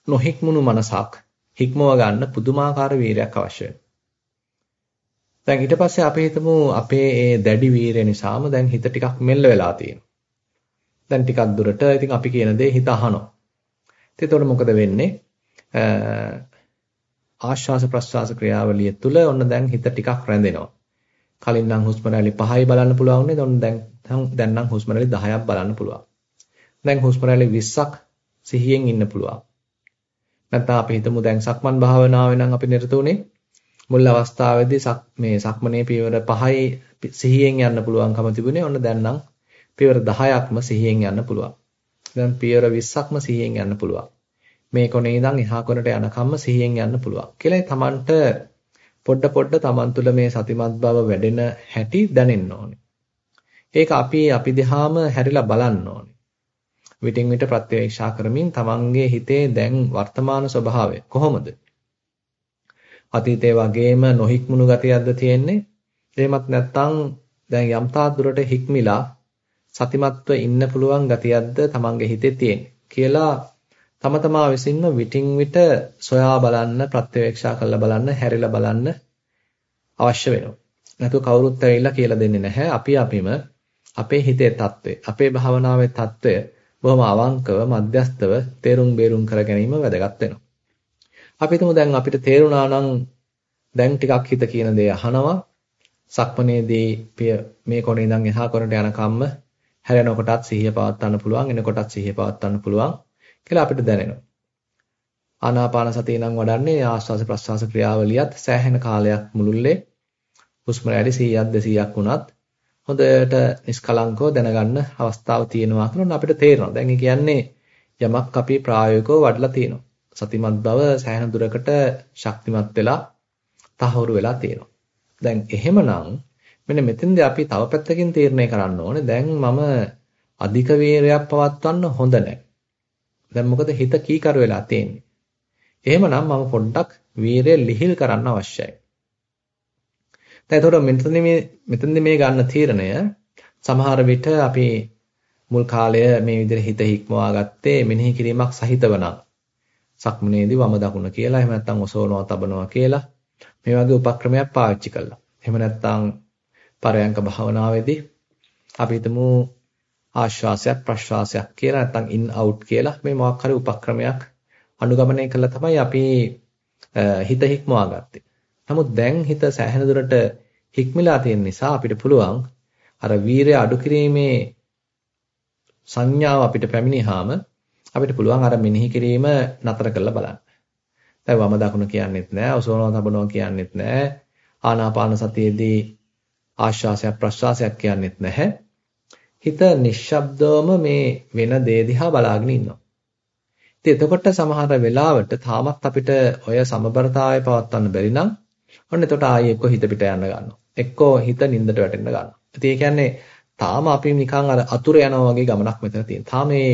නොහික්මුණු මනසක් හික්මව ගන්න පුදුමාකාර වීරයක් අවශ්‍ය දැන් ඊට පස්සේ අපි හිතමු අපේ ඒ දැඩි වීරය නිසාම දැන් හිත ටිකක් මෙල්ල වෙලා තියෙනවා. දැන් ටිකක් දුරට ඉතින් අපි කියන දේ හිත අහනවා. ඉතින් එතකොට මොකද වෙන්නේ? ආශ්වාස ප්‍රශ්වාස ක්‍රියාවලිය තුළ ඔන්න දැන් හිත ටිකක් රැඳෙනවා. කලින් නම් හුස්ම රැලි 5යි බලන්න පුළුවන් නේද? ඔන්න දැන් දැන් නම් හුස්ම රැලි 10ක් බලන්න පුළුවන්. දැන් හුස්ම රැලි 20ක් සිහියෙන් ඉන්න පුළුවන්. නැත්නම් අපි හිතමු දැන් සක්මන් භාවනාවේ නම් අපි නිරත උනේ මුල් අවස්ථාවේදී මේ සක්මනේ පියවර 5යි සිහියෙන් යන්න පුළුවන්කම තිබුණේ. ඔන්න දැන් නම් පියවර 10ක්ම සිහියෙන් යන්න පුළුවන්. දැන් පියවර 20ක්ම සිහියෙන් යන්න පුළුවන්. මේ කොනේ ඉඳන් එහා කොනට යනකම්ම සිහියෙන් යන්න පුළුවන්. කියලා තමන්ට පොඩ පොඩ තමන් තුළ මේ සතිමත් බව වැඩෙන හැටි දැනෙන්න ඕනේ. ඒක අපි අපි දිහාම හැරිලා බලන්න ඕනේ. විටින් විට ප්‍රත්‍යක්ෂා කරමින් තමන්ගේ හිතේ දැන් වර්තමාන ස්වභාවය කොහොමද? අතීතේ වගේම නොහික්මුණු ගතියක්ද තියෙන්නේ? එහෙමත් නැත්නම් දැන් යම් දුරට හික්මිලා සතිමත්ව ඉන්න පුළුවන් ගතියක්ද තමන්ගේ හිතේ තියෙන්නේ කියලා තම තමා විසින්ම විටින් විට සොයා බලන්න ප්‍රත්‍යක්ෂා කරලා බලන්න හැරිලා බලන්න අවශ්‍ය වෙනවා. නැතු කවුරුත් ඇවිල්ලා කියලා දෙන්නේ නැහැ. අපි අපිම අපේ හිතේ தત્ත්වය, අපේ භාවනාවේ தત્ත්වය බොහොම අවංකව මධ්‍යස්තව තේරුම් බේරුම් කර ගැනීම වැදගත් වෙනවා. අපි හිතමු දැන් අපිට තේරුණා නම් දැන් ටිකක් හිත කියන දේ අහනවා. සක්මනේදී මේ කොනේ ඉඳන් එහා කොනට යන කම්ම හැරෙනකොටත් සිහිය පවත්වන්න පුළුවන්, එනකොටත් සිහිය පවත්වන්න පුළුවන් කියලා අපිට දැනෙනවා. ආනාපාන සතිය නම් වඩන්නේ ආස්වාස ප්‍රස්වාස ක්‍රියාවලියත් සෑහෙන කාලයක් මුළුල්ලේ හුස්ම රැලි 100ක් 200ක් වුණත් හොඳට නිස්කලංකව දැනගන්න අවස්ථාව තියෙනවා කියලා අපිට තේරෙනවා. දැන් ඒ කියන්නේ යමක් අපි ප්‍රායෝගිකව වඩලා තියෙනවා. සතිමත් බව සෑහෙන දුරකට ශක්තිමත් වෙලා තහවුරු වෙලා තියෙනවා. දැන් එහෙමනම් මෙන්න මෙතෙන්දී අපි තව පැත්තකින් තීරණය කරන්න ඕනේ. දැන් මම අධික වේරයක් පවත්වන්න හොඳ නැහැ. දැන් මොකද හිත කීකරු වෙලා තියෙන්නේ. එහෙමනම් මම පොඩ්ඩක් වීරය ලිහිල් කරන්න අවශ්‍යයි. දැන් එතකොට මෙතනදී මේ මෙතනදී මේ ගන්න තීරණය සමහර විට අපි මුල් කාලය මේ විදිහට හිත හික්මවා ගත්තේ මෙනෙහි කිරීමක් සහිතව නම් සක්මනේදී වම දකුණ කියලා එහෙම නැත්නම් ඔසවනවා තබනවා කියලා මේ වගේ උපක්‍රමයක් පාවිච්චි කළා. එහෙම නැත්නම් පරයන්ක භාවනාවේදී අපි හිතමු ආශ්වාසයක් ප්‍රශ්වාසයක් කියලා නැත්නම් ඉන් අවුට් කියලා මේ මොකක් හරි උපක්‍රමයක් අනුගමනය කළා තමයි අපි හිත හික්මවා ගත්තේ. නමුත් දැන් හිත සෑහෙන දුරට හික්මිලා තියෙන නිසා අපිට පුළුවන් අර වීරය අඩු කිරීමේ සංඥාව අපිට පැමිණියාම අපිට පුළුවන් අර මෙනෙහි කිරීම නතර කරලා බලන්න. දැන් වම දකුණ කියන්නෙත් නෑ, ඔසවනවා තබනවා කියන්නෙත් නෑ, ආනාපාන සතියේදී ආශ්වාසයක් ප්‍රශ්වාසයක් කියන්නෙත් නැහැ. හිත නිශ්ශබ්දවම මේ වෙන දේ දිහා බලාගෙන ඉන්නවා. ඉතින් එතකොට සමහර වෙලාවට තාමත් අපිට ඔය සමබරතාවය පවත්වන්න බැරි නම් ඔන්න එතකොට ආයේ එක්ක හිත පිට යන්න ගන්නවා. එක්කෝ හිත නින්දට වැටෙන්න ගන්නවා. ඉතින් ඒ කියන්නේ තාම අපි නිකන් අර අතුර යනවා වගේ ගමනක් මෙතන තියෙනවා. තාම මේ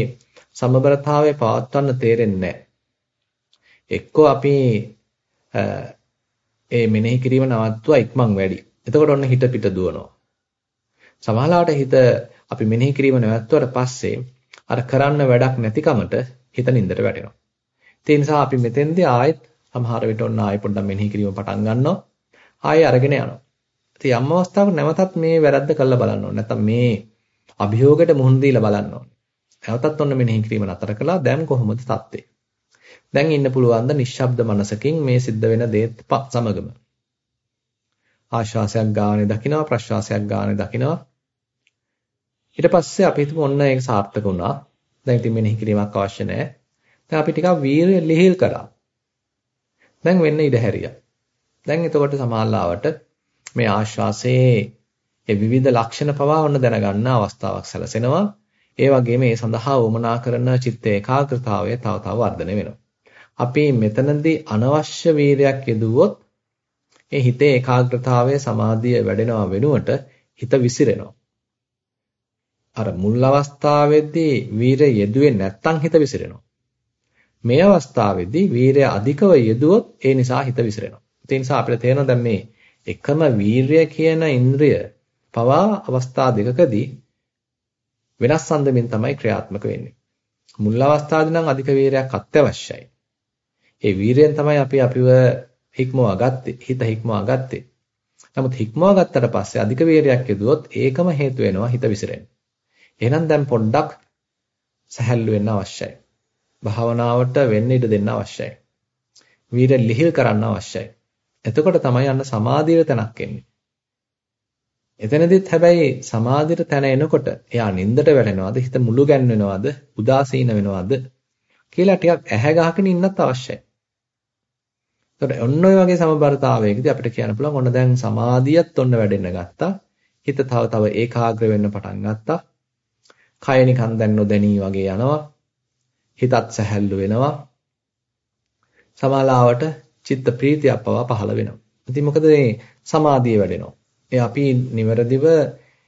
සමබරතාවය පවත්වන්න තේරෙන්නේ නැහැ. එක්කෝ අපි ඒ මෙනෙහි කිරීම නවත්තුවා ඉක්මන් වැඩි. එතකොට ඔන්න හිත පිට දුවනවා. සමහරවිට හිත අපි මෙනෙහි කිරීම නැවැත්තුවට පස්සේ අර කරන්න වැඩක් නැතිකමට හිත නින්දට වැටෙනවා. ඒ නිසා අපි මෙතෙන්දී ආයෙත් සමහර විට ඔන්න ආයෙ පොඩ්ඩක් මෙනෙහි කිරීම පටන් ගන්නවා. ආයෙ අරගෙන යනවා. ඉතින් යම් අවස්ථාවක නැවතත් මේ වැරද්ද කරලා බලන්න ඕනේ. නැත්නම් මේ අභියෝගයට මුහුණ දීලා බලන්න ඕනේ. නැවතත් ඔන්න මෙනෙහි කිරීම නතර කළා. දැන් කොහොමද තත්ත්වය? දැන් ඉන්න පුළුවන් ද නිශ්ශබ්ද මනසකින් මේ සිද්ධ වෙන දේත් සමගම. ආශ්වාසයක් ගානේ දකිනවා ප්‍රශ්වාසයක් ගානේ දකිනවා. ඊට පස්සේ අපි හිතමු ඔන්න ඒක සාර්ථක වුණා. දැන් ඉතින් මෙනෙහි කිරීමක් අවශ්‍ය නැහැ. දැන් අපි ටිකක් වීරිය ලිහිල් කරා. දැන් වෙන්න ඉඩ හැරියා. දැන් එතකොට සමාල්ලාවට මේ ආශ්වාසයේ ඒ විවිධ ලක්ෂණ පවා ඔන්න දැනගන්න අවස්ථාවක් සැලසෙනවා. ඒ වගේම ඒ සඳහා වමනා කරන චිත්ත ඒකාග්‍රතාවය තව තව වර්ධනය වෙනවා. අපි මෙතනදී අනවශ්‍ය වීරයක් යෙදුවොත් ඒ හිතේ ඒකාග්‍රතාවය සමාධිය වැඩෙනවා වෙනුවට හිත විසිරෙනවා. අර මුල් අවස්ථාවේදී වීරය යෙදුවේ නැත්තම් හිත විසිරෙනවා. මේ අවස්ථාවේදී වීරය අධිකව යෙදුවොත් ඒ නිසා හිත විසිරෙනවා. ඒ නිසා අපිට තේරෙනවා දැන් මේ එකම වීරය කියන ඉන්ද්‍රිය පවා අවස්ථා දෙකකදී වෙනස් සම්දමින් තමයි ක්‍රියාත්මක වෙන්නේ. මුල් අවස්ථාවේදී නම් අධික වීරයක් අත්‍යවශ්‍යයි. ඒ වීරයෙන් තමයි අපි අපිව හික්මවා ගත්තේ. හිත හික්මවා ගත්තේ. නමුත් හික්මවා ගත්තට පස්සේ අධික වීරයක් යෙදුවොත් ඒකම හේතු වෙනවා හිත විසිරෙන්න. එහෙනම් දැන් පොඩ්ඩක් සැහැල්ලු වෙන්න අවශ්‍යයි. භාවනාවට වෙන්න ඉඩ දෙන්න අවශ්‍යයි. වීර ලිහිල් කරන්න අවශ්‍යයි. එතකොට තමයි අන්න සමාධියට තැනක් එන්නේ. එතනදිත් හැබැයි සමාධියට තැන එනකොට එයා නින්දට වැටෙනවද හිත මුළු ගැන්වෙනවද උදාසීන වෙනවද කියලා ටිකක් ඇහැ ගහගෙන ඉන්නත් අවශ්‍යයි. එතකොට ඔන්න ඔය වගේ සමබරතාවයකදී අපිට කියන්න පුළුවන් ඔන්න දැන් සමාධියත් ඔන්න වැඩෙන්න ගත්තා. හිත තව තව ඒකාග්‍ර වෙන්න පටන් ගත්තා. කය නිකන් දැන් නොදැනී වගේ යනවා. හිතත් සැහැල්ලු වෙනවා. සමාලාවට චිත්ත ප්‍රීතියක් පවා පහළ වෙනවා. ඉතින් මොකද මේ සමාධිය වැඩෙනවා. ඒ අපි නිවැරදිව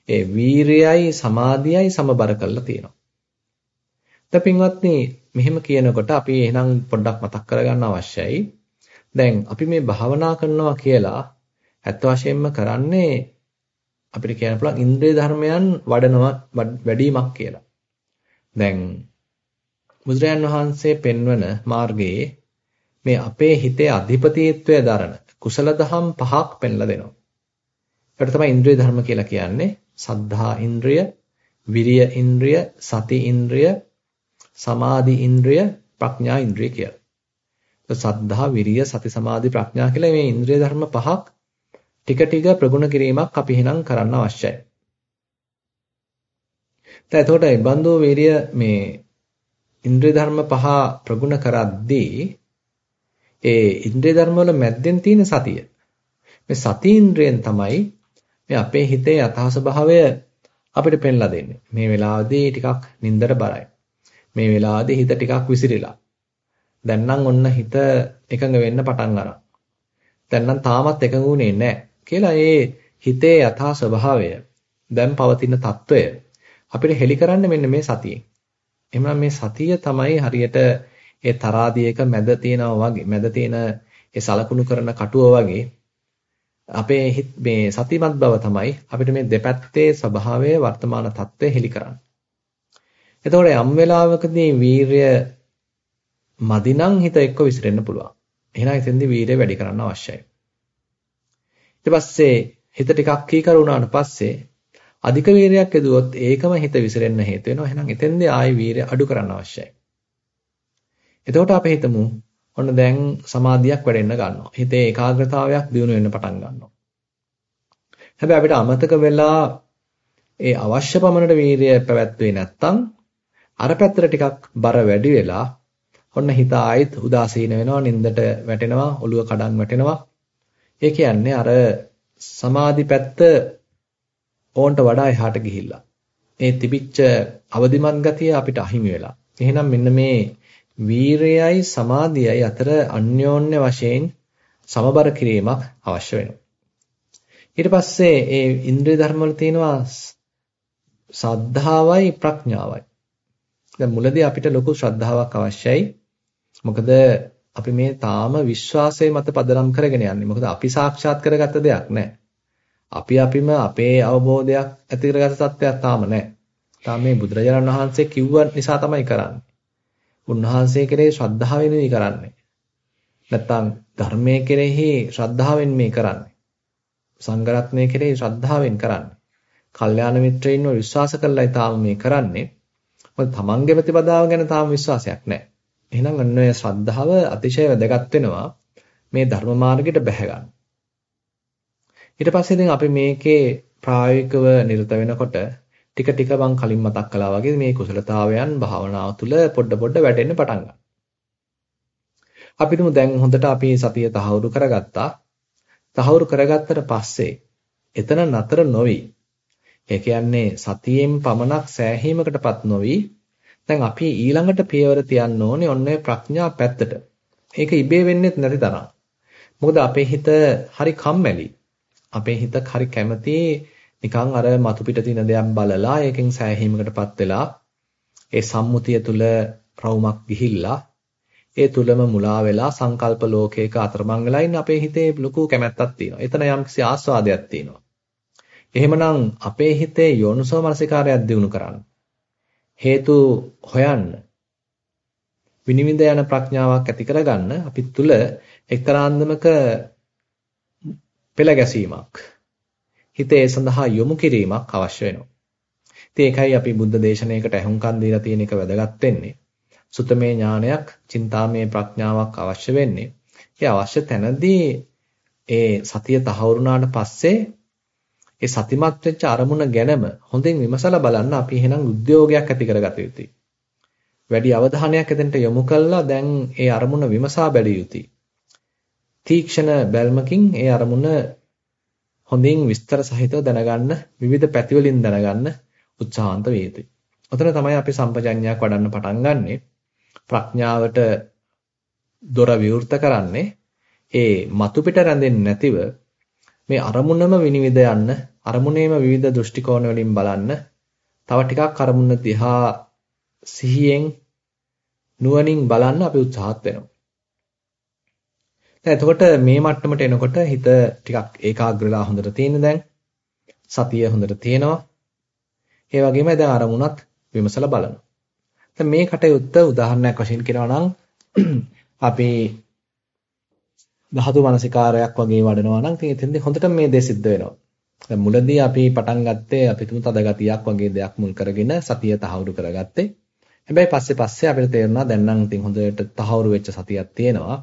ඒ වීරයයි සමාධියයි සමබර කරලා තියෙනවා. දැන් පින්වත්නි මෙහෙම කියනකොට අපි එහෙනම් පොඩ්ඩක් මතක් කරගන්න අවශ්‍යයි. දැන් අපි මේ භාවනා කරනවා කියලා ඇත්ත වශයෙන්ම කරන්නේ අපිට කියන්න පුළුවන් ඉන්ද්‍රිය ධර්මයන් වඩනවා වැඩිමක් කියලා. දැන් බුදුරයන් වහන්සේ පෙන්වන මාර්ගයේ මේ අපේ හිතේ අධිපතිත්වය දරන කුසල දහම් පහක් පෙන්ලා දෙනවා. ඒකට තමයි ඉන්ද්‍රිය ධර්ම කියලා කියන්නේ. සද්ධා ඉන්ද්‍රිය, විරිය ඉන්ද්‍රිය, සති ඉන්ද්‍රිය, සමාධි ඉන්ද්‍රිය, ප්‍රඥා ඉන්ද්‍රිය කියලා. සද්ධා, විරිය, සති, සමාධි, ප්‍රඥා කියලා මේ ඉන්ද්‍රිය ධර්ම පහක් ටික ටික ප්‍රගුණ කිරීමක් අපි එහෙනම් කරන්න අවශ්‍යයි. දැන් එතකොට මේ බන්දු විරිය මේ ඉන්ද්‍රිය ධර්ම පහ ප්‍රගුණ කරද්දී ඒ ඉන්ද්‍රිය ධර්ම වල මැද්දෙන් තියෙන සතිය. මේ සති ඉන්ද්‍රියෙන් තමයි මේ අපේ හිතේ යථා ස්වභාවය අපිට පෙන්ලා දෙන්නේ. මේ වෙලාවේදී ටිකක් නින්දට බරයි. මේ වෙලාවේදී හිත ටිකක් විසිරිලා. දැන් නම් ඔන්න හිත එකඟ වෙන්න පටන් ගන්නවා. දැන් නම් තාමත් එකඟුනේ නැහැ කියලා ඒ හිතේ යථා ස්වභාවය දැන් පවතින తত্ত্বය අපිට හෙලි කරන්න මෙන්න මේ සතියේ. එහෙනම් මේ සතිය තමයි හරියට ඒ තරාදියක මැද තියෙනවා වගේ මැද තියෙන ඒ සලකුණු කරන කටුව වගේ අපේ මේ සතිමත් බව තමයි අපිට මේ දෙපැත්තේ ස්වභාවය වර්තමාන தත්ත්වය හෙලි කරන්නේ. එතකොට යම් වෙලාවකදී වීරය මදිනම් හිත එක්ක විසිරෙන්න පුළුවන්. එහෙනම් එතෙන්දී වීරය වැඩි කරන්න අවශ්‍යයි. ඊට පස්සේ හිත ටිකක් කීකර වුණාට පස්සේ අධික වීරයක් යදුවොත් ඒකම හිත විසිරෙන්න හේතු වෙනවා. එහෙනම් එතෙන්දී ආයි වීරය අඩු කරන්න අවශ්‍යයි. එතකොට අපි හිතමු ඔන්න දැන් සමාධියක් වැඩෙන්න ගන්නවා. හිතේ ඒකාග්‍රතාවයක් දියුණු වෙන්න පටන් ගන්නවා. හැබැයි අපිට අමතක වෙලා ඒ අවශ්‍ය පමණට වීරිය පැවැත්වුවේ නැත්තම් අර පැත්තට ටිකක් බර වැඩි වෙලා ඔන්න හිත ආයෙත් උදාසීන වෙනවා, නින්දට වැටෙනවා, ඔළුව කඩන් වැටෙනවා. ඒ කියන්නේ අර සමාධි පැත්ත ඕන්ට වඩා එහාට ගිහිල්ලා. ඒ තිබිච්ච අවදිමත් ගතිය අපිට අහිමි වෙලා. එහෙනම් මෙන්න මේ වීරයයි සමාධියයි අතර අන්‍යෝන්‍ය වශයෙන් සමබර කිරීමක් අවශ්‍ය වෙනවා. ඊට පස්සේ ඒ ඉන්ද්‍රිය ධර්ම වල තියෙනවා සද්ධාවයි ප්‍රඥාවයි. දැන් මුලදී අපිට ලොකු ශ්‍රද්ධාවක් අවශ්‍යයි. මොකද අපි මේ තාම විශ්වාසයේ මත පදනම් කරගෙන යන්නේ. මොකද අපි සාක්ෂාත් කරගත්ත දෙයක් නැහැ. අපි අපිම අපේ අවබෝධයක් ඇති කරගත්ත සත්‍යයක් තාම නැහැ. තාම මේ බුදුරජාණන් වහන්සේ කිව්ව නිසා තමයි කරන්නේ. උන්වහන්සේ කෙරෙහි ශ්‍රද්ධාවෙන් මේ කරන්නේ. නැත්තම් ධර්මයේ කෙරෙහි ශ්‍රද්ධාවෙන් මේ කරන්නේ. සංඝරත්නය කෙරෙහි ශ්‍රද්ධාවෙන් කරන්නේ. කල්යාණ මිත්‍රයින්ව විශ්වාස කරලායි තාම මේ කරන්නේ. මොකද තමන්ගේ ප්‍රතිපදාව ගැන තාම විශ්වාසයක් නැහැ. එහෙනම් අන්න ඔය ශ්‍රද්ධාව අතිශය වැදගත් වෙනවා මේ ධර්ම මාර්ගයට බැහැ ගන්න. ඊට පස්සේ ඉතින් අපි මේකේ ප්‍රායෝගිකව නිරත වෙනකොට ටික ටික මං කලින් මතක් කළා වගේ මේ කුසලතාවයන් භාවනාව තුළ පොඩ පොඩ වැටෙන්න පටන් ගන්නවා. අපිටම දැන් හොඳට අපි සතිය තහවුරු කරගත්තා. තහවුරු කරගත්තට පස්සේ එතන නතර නොවි. ඒ කියන්නේ සතියෙන් පමණක් සෑහීමකටපත් නොවි. දැන් අපි ඊළඟට පියවර තියන්න ඕනේ ඔන්නේ ප්‍රඥා පැත්තට. ඒක ඉබේ වෙන්නේ නැති තරම්. මොකද අපේ හිත හරි කම්මැලි. අපේ හිත හරි කැමති නිකන් අර මතු පිට තියෙන දෙයක් බලලා ඒකෙන් සෑහීමකටපත් වෙලා ඒ සම්මුතිය තුල රවුමක් ගිහිල්ලා ඒ තුලම මුලා වෙලා සංකල්ප ලෝකයක අතරමං වෙලා ඉන්න අපේ හිතේ ලොකු කැමැත්තක් තියෙනවා. එතන යම්කිසි ආස්වාදයක් තියෙනවා. එහෙමනම් අපේ හිතේ යෝනිසෝ මනසිකාරයක් දිනු කරන්න. හේතු හොයන්න. විනිවිද යන ප්‍රඥාවක් ඇති කරගන්න අපි තුල එක්තරාන්දමක පෙළ ගැසීමක් හිතේ සඳහා යොමු කිරීමක් අවශ්‍ය වෙනවා. ඉතින් ඒකයි අපි බුද්ධ දේශනාවකට අහුම්කම් දීලා තියෙන එක වැදගත් වෙන්නේ. සුතමේ ඥානයක්, චින්තාමේ ප්‍රඥාවක් අවශ්‍ය වෙන්නේ. ඒ අවශ්‍ය තැනදී ඒ සතිය තහවුරුනාට පස්සේ ඒ සතිමත් වෙච්ච අරමුණ ගැනම හොඳින් විමසලා බලන්න අපි එහෙනම් උද්‍යෝගයක් ඇති කරගත යුතුයි. වැඩි අවධානයක් එතනට යොමු කළා දැන් ඒ අරමුණ විමසා බැලිය යුතුයි. තීක්ෂණ බැල්මකින් ඒ අරමුණ හොඳින් විස්තර සහිතව දැනගන්න විවිධ පැතිවලින් දැනගන්න උත්සාහන්ත වේ යුතුයි. ඔතන තමයි අපි සම්පජඤ්ඤයක් වඩන්න පටන් ගන්නෙ. ප්‍රඥාවට දොර විවෘත කරන්නේ ඒ මතු පිට රැඳෙන්නේ නැතිව මේ අරමුණම විනිවිද යන්න අරමුණේම විවිධ දෘෂ්ටි කෝණ වලින් බලන්න තව ටිකක් අරමුණ දිහා සිහියෙන් නුවණින් බලන්න අපි උත්සාහත් වෙනවා. දැන් එතකොට මේ මට්ටමට එනකොට හිත ටිකක් ඒකාග්‍රලා හොඳට තියෙන දැන්. සතිය හොඳට තියෙනවා. ඒ වගේම දැන් අරමුණත් විමසලා බලනවා. දැන් මේ කටයුත්ත උදාහරණයක් වශයෙන් කියනවා නම් අපි ධාතු මනසිකාරයක් වගේ වඩනවා නම් ඉතින් එතෙන්දී හොඳට මේ දේ සිද්ධ වෙනවා. දැන් මුලදී අපි පටන් ගත්තේ අපි තුමු තද ගතියක් වගේ දෙයක් මුල් කරගෙන සතිය තහවුරු කරගත්තේ. හැබැයි පස්සේ පස්සේ අපිට තේරුණා දැන් නම් ඉතින් හොඳට තහවුරු වෙච්ච සතියක් තියෙනවා.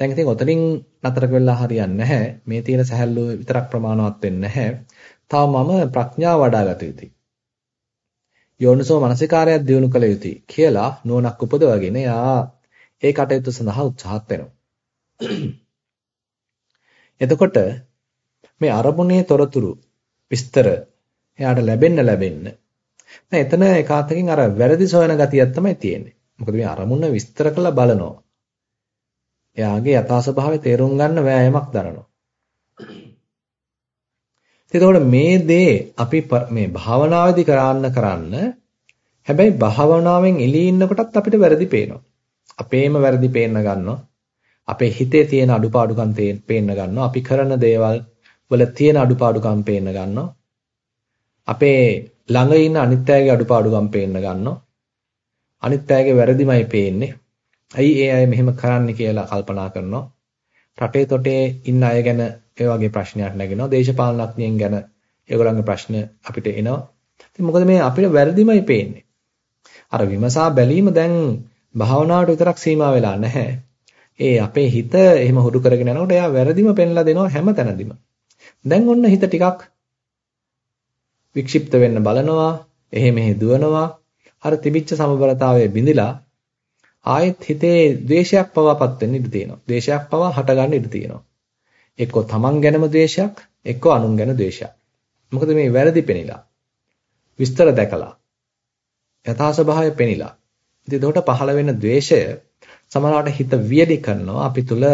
දැන් ඉතින් ඔතනින් නතර වෙලා හරියන්නේ නැහැ. මේ තියෙන සැහැල්ලුව විතරක් ප්‍රමාණවත් වෙන්නේ නැහැ. තව මම ප්‍රඥාව වඩාගත යුතුයි. යෝනිසෝ මනසිකාරයක් දියුණු කළ යුතුයි කියලා නුවණක් උපදවගෙන යා ඒ කටයුතු සඳහා උත්සාහත් වෙනවා. එතකොට මේ අරමුණේ තොරතුරු විස්තර එයාට ලැබෙන්න ලැබෙන්න දැන් එතන එකාතකින් අර වැරදි සොයන ගතියක් තමයි තියෙන්නේ. මොකද මේ අරමුණ විස්තර කරලා බලනවා. එයාගේ යථා ස්වභාවය තේරුම් ගන්න වෑයමක් දරනවා. එතකොට මේ දේ අපි මේ භාවනාවේදී කරන්න කරන්න හැබැයි භාවනාවෙන් එළී ඉන්නකොටත් අපිට වැරදි පේනවා. අපේම වැරදි පේන්න ගන්නවා. අපේ හිතේ තියෙන අඩුපාඩුකම් පේන්න ගන්නවා. අපි කරන දේවල් වල තියෙන අඩුපාඩුකම් පේන්න ගන්නවා. අපේ ළඟ ඉන්න අනිත් අයගේ අඩුපාඩුකම් පේන්න ගන්නවා. අනිත් අයගේ වැරදිමයි පේන්නේ. ඇයි ඒ අය මෙහෙම කරන්නේ කියලා කල්පනා කරනවා. රටේ තොටේ ඉන්න අය ගැන ඒ වගේ ප්‍රශ්නයක් නැගෙනවා. දේශපාලනඥයන් ගැන ඒගොල්ලන්ගේ ප්‍රශ්න අපිට එනවා. ඉතින් මොකද මේ අපිට වැරදිමයි පේන්නේ. අර විමසා බැලීම දැන් භාවනාවට විතරක් සීමා වෙලා නැහැ. ඒ අපේ හිත එහෙම හුරු කරගෙන යනකොට එයා වැරදිම පෙන්ලා දෙනවා හැම තැනදීම. දැන් ඔන්න හිත ටිකක් වික්ෂිප්ත වෙන්න බලනවා, එහෙ මෙහෙ දුවනවා. අර තිබිච්ච සමබරතාවය බිඳිලා ආයෙත් හිතේ ද්වේෂයක් පවාපත් වෙන්න ඉඩ තියෙනවා. ද්වේෂයක් පවා හටගන්න ඉඩ තියෙනවා. එක්කෝ තමන් ගැනම ද්වේෂයක්, එක්කෝ අනුන් ගැන ද්වේෂයක්. මොකද මේ වැරදි පෙනිලා. විස්තර දැකලා. යථා ස්වභාවය පෙනිලා. ඉතින් එතකොට පහළ වෙන ද්වේෂය සමහරවිට හිත වියලි කරනවා. අපි තුල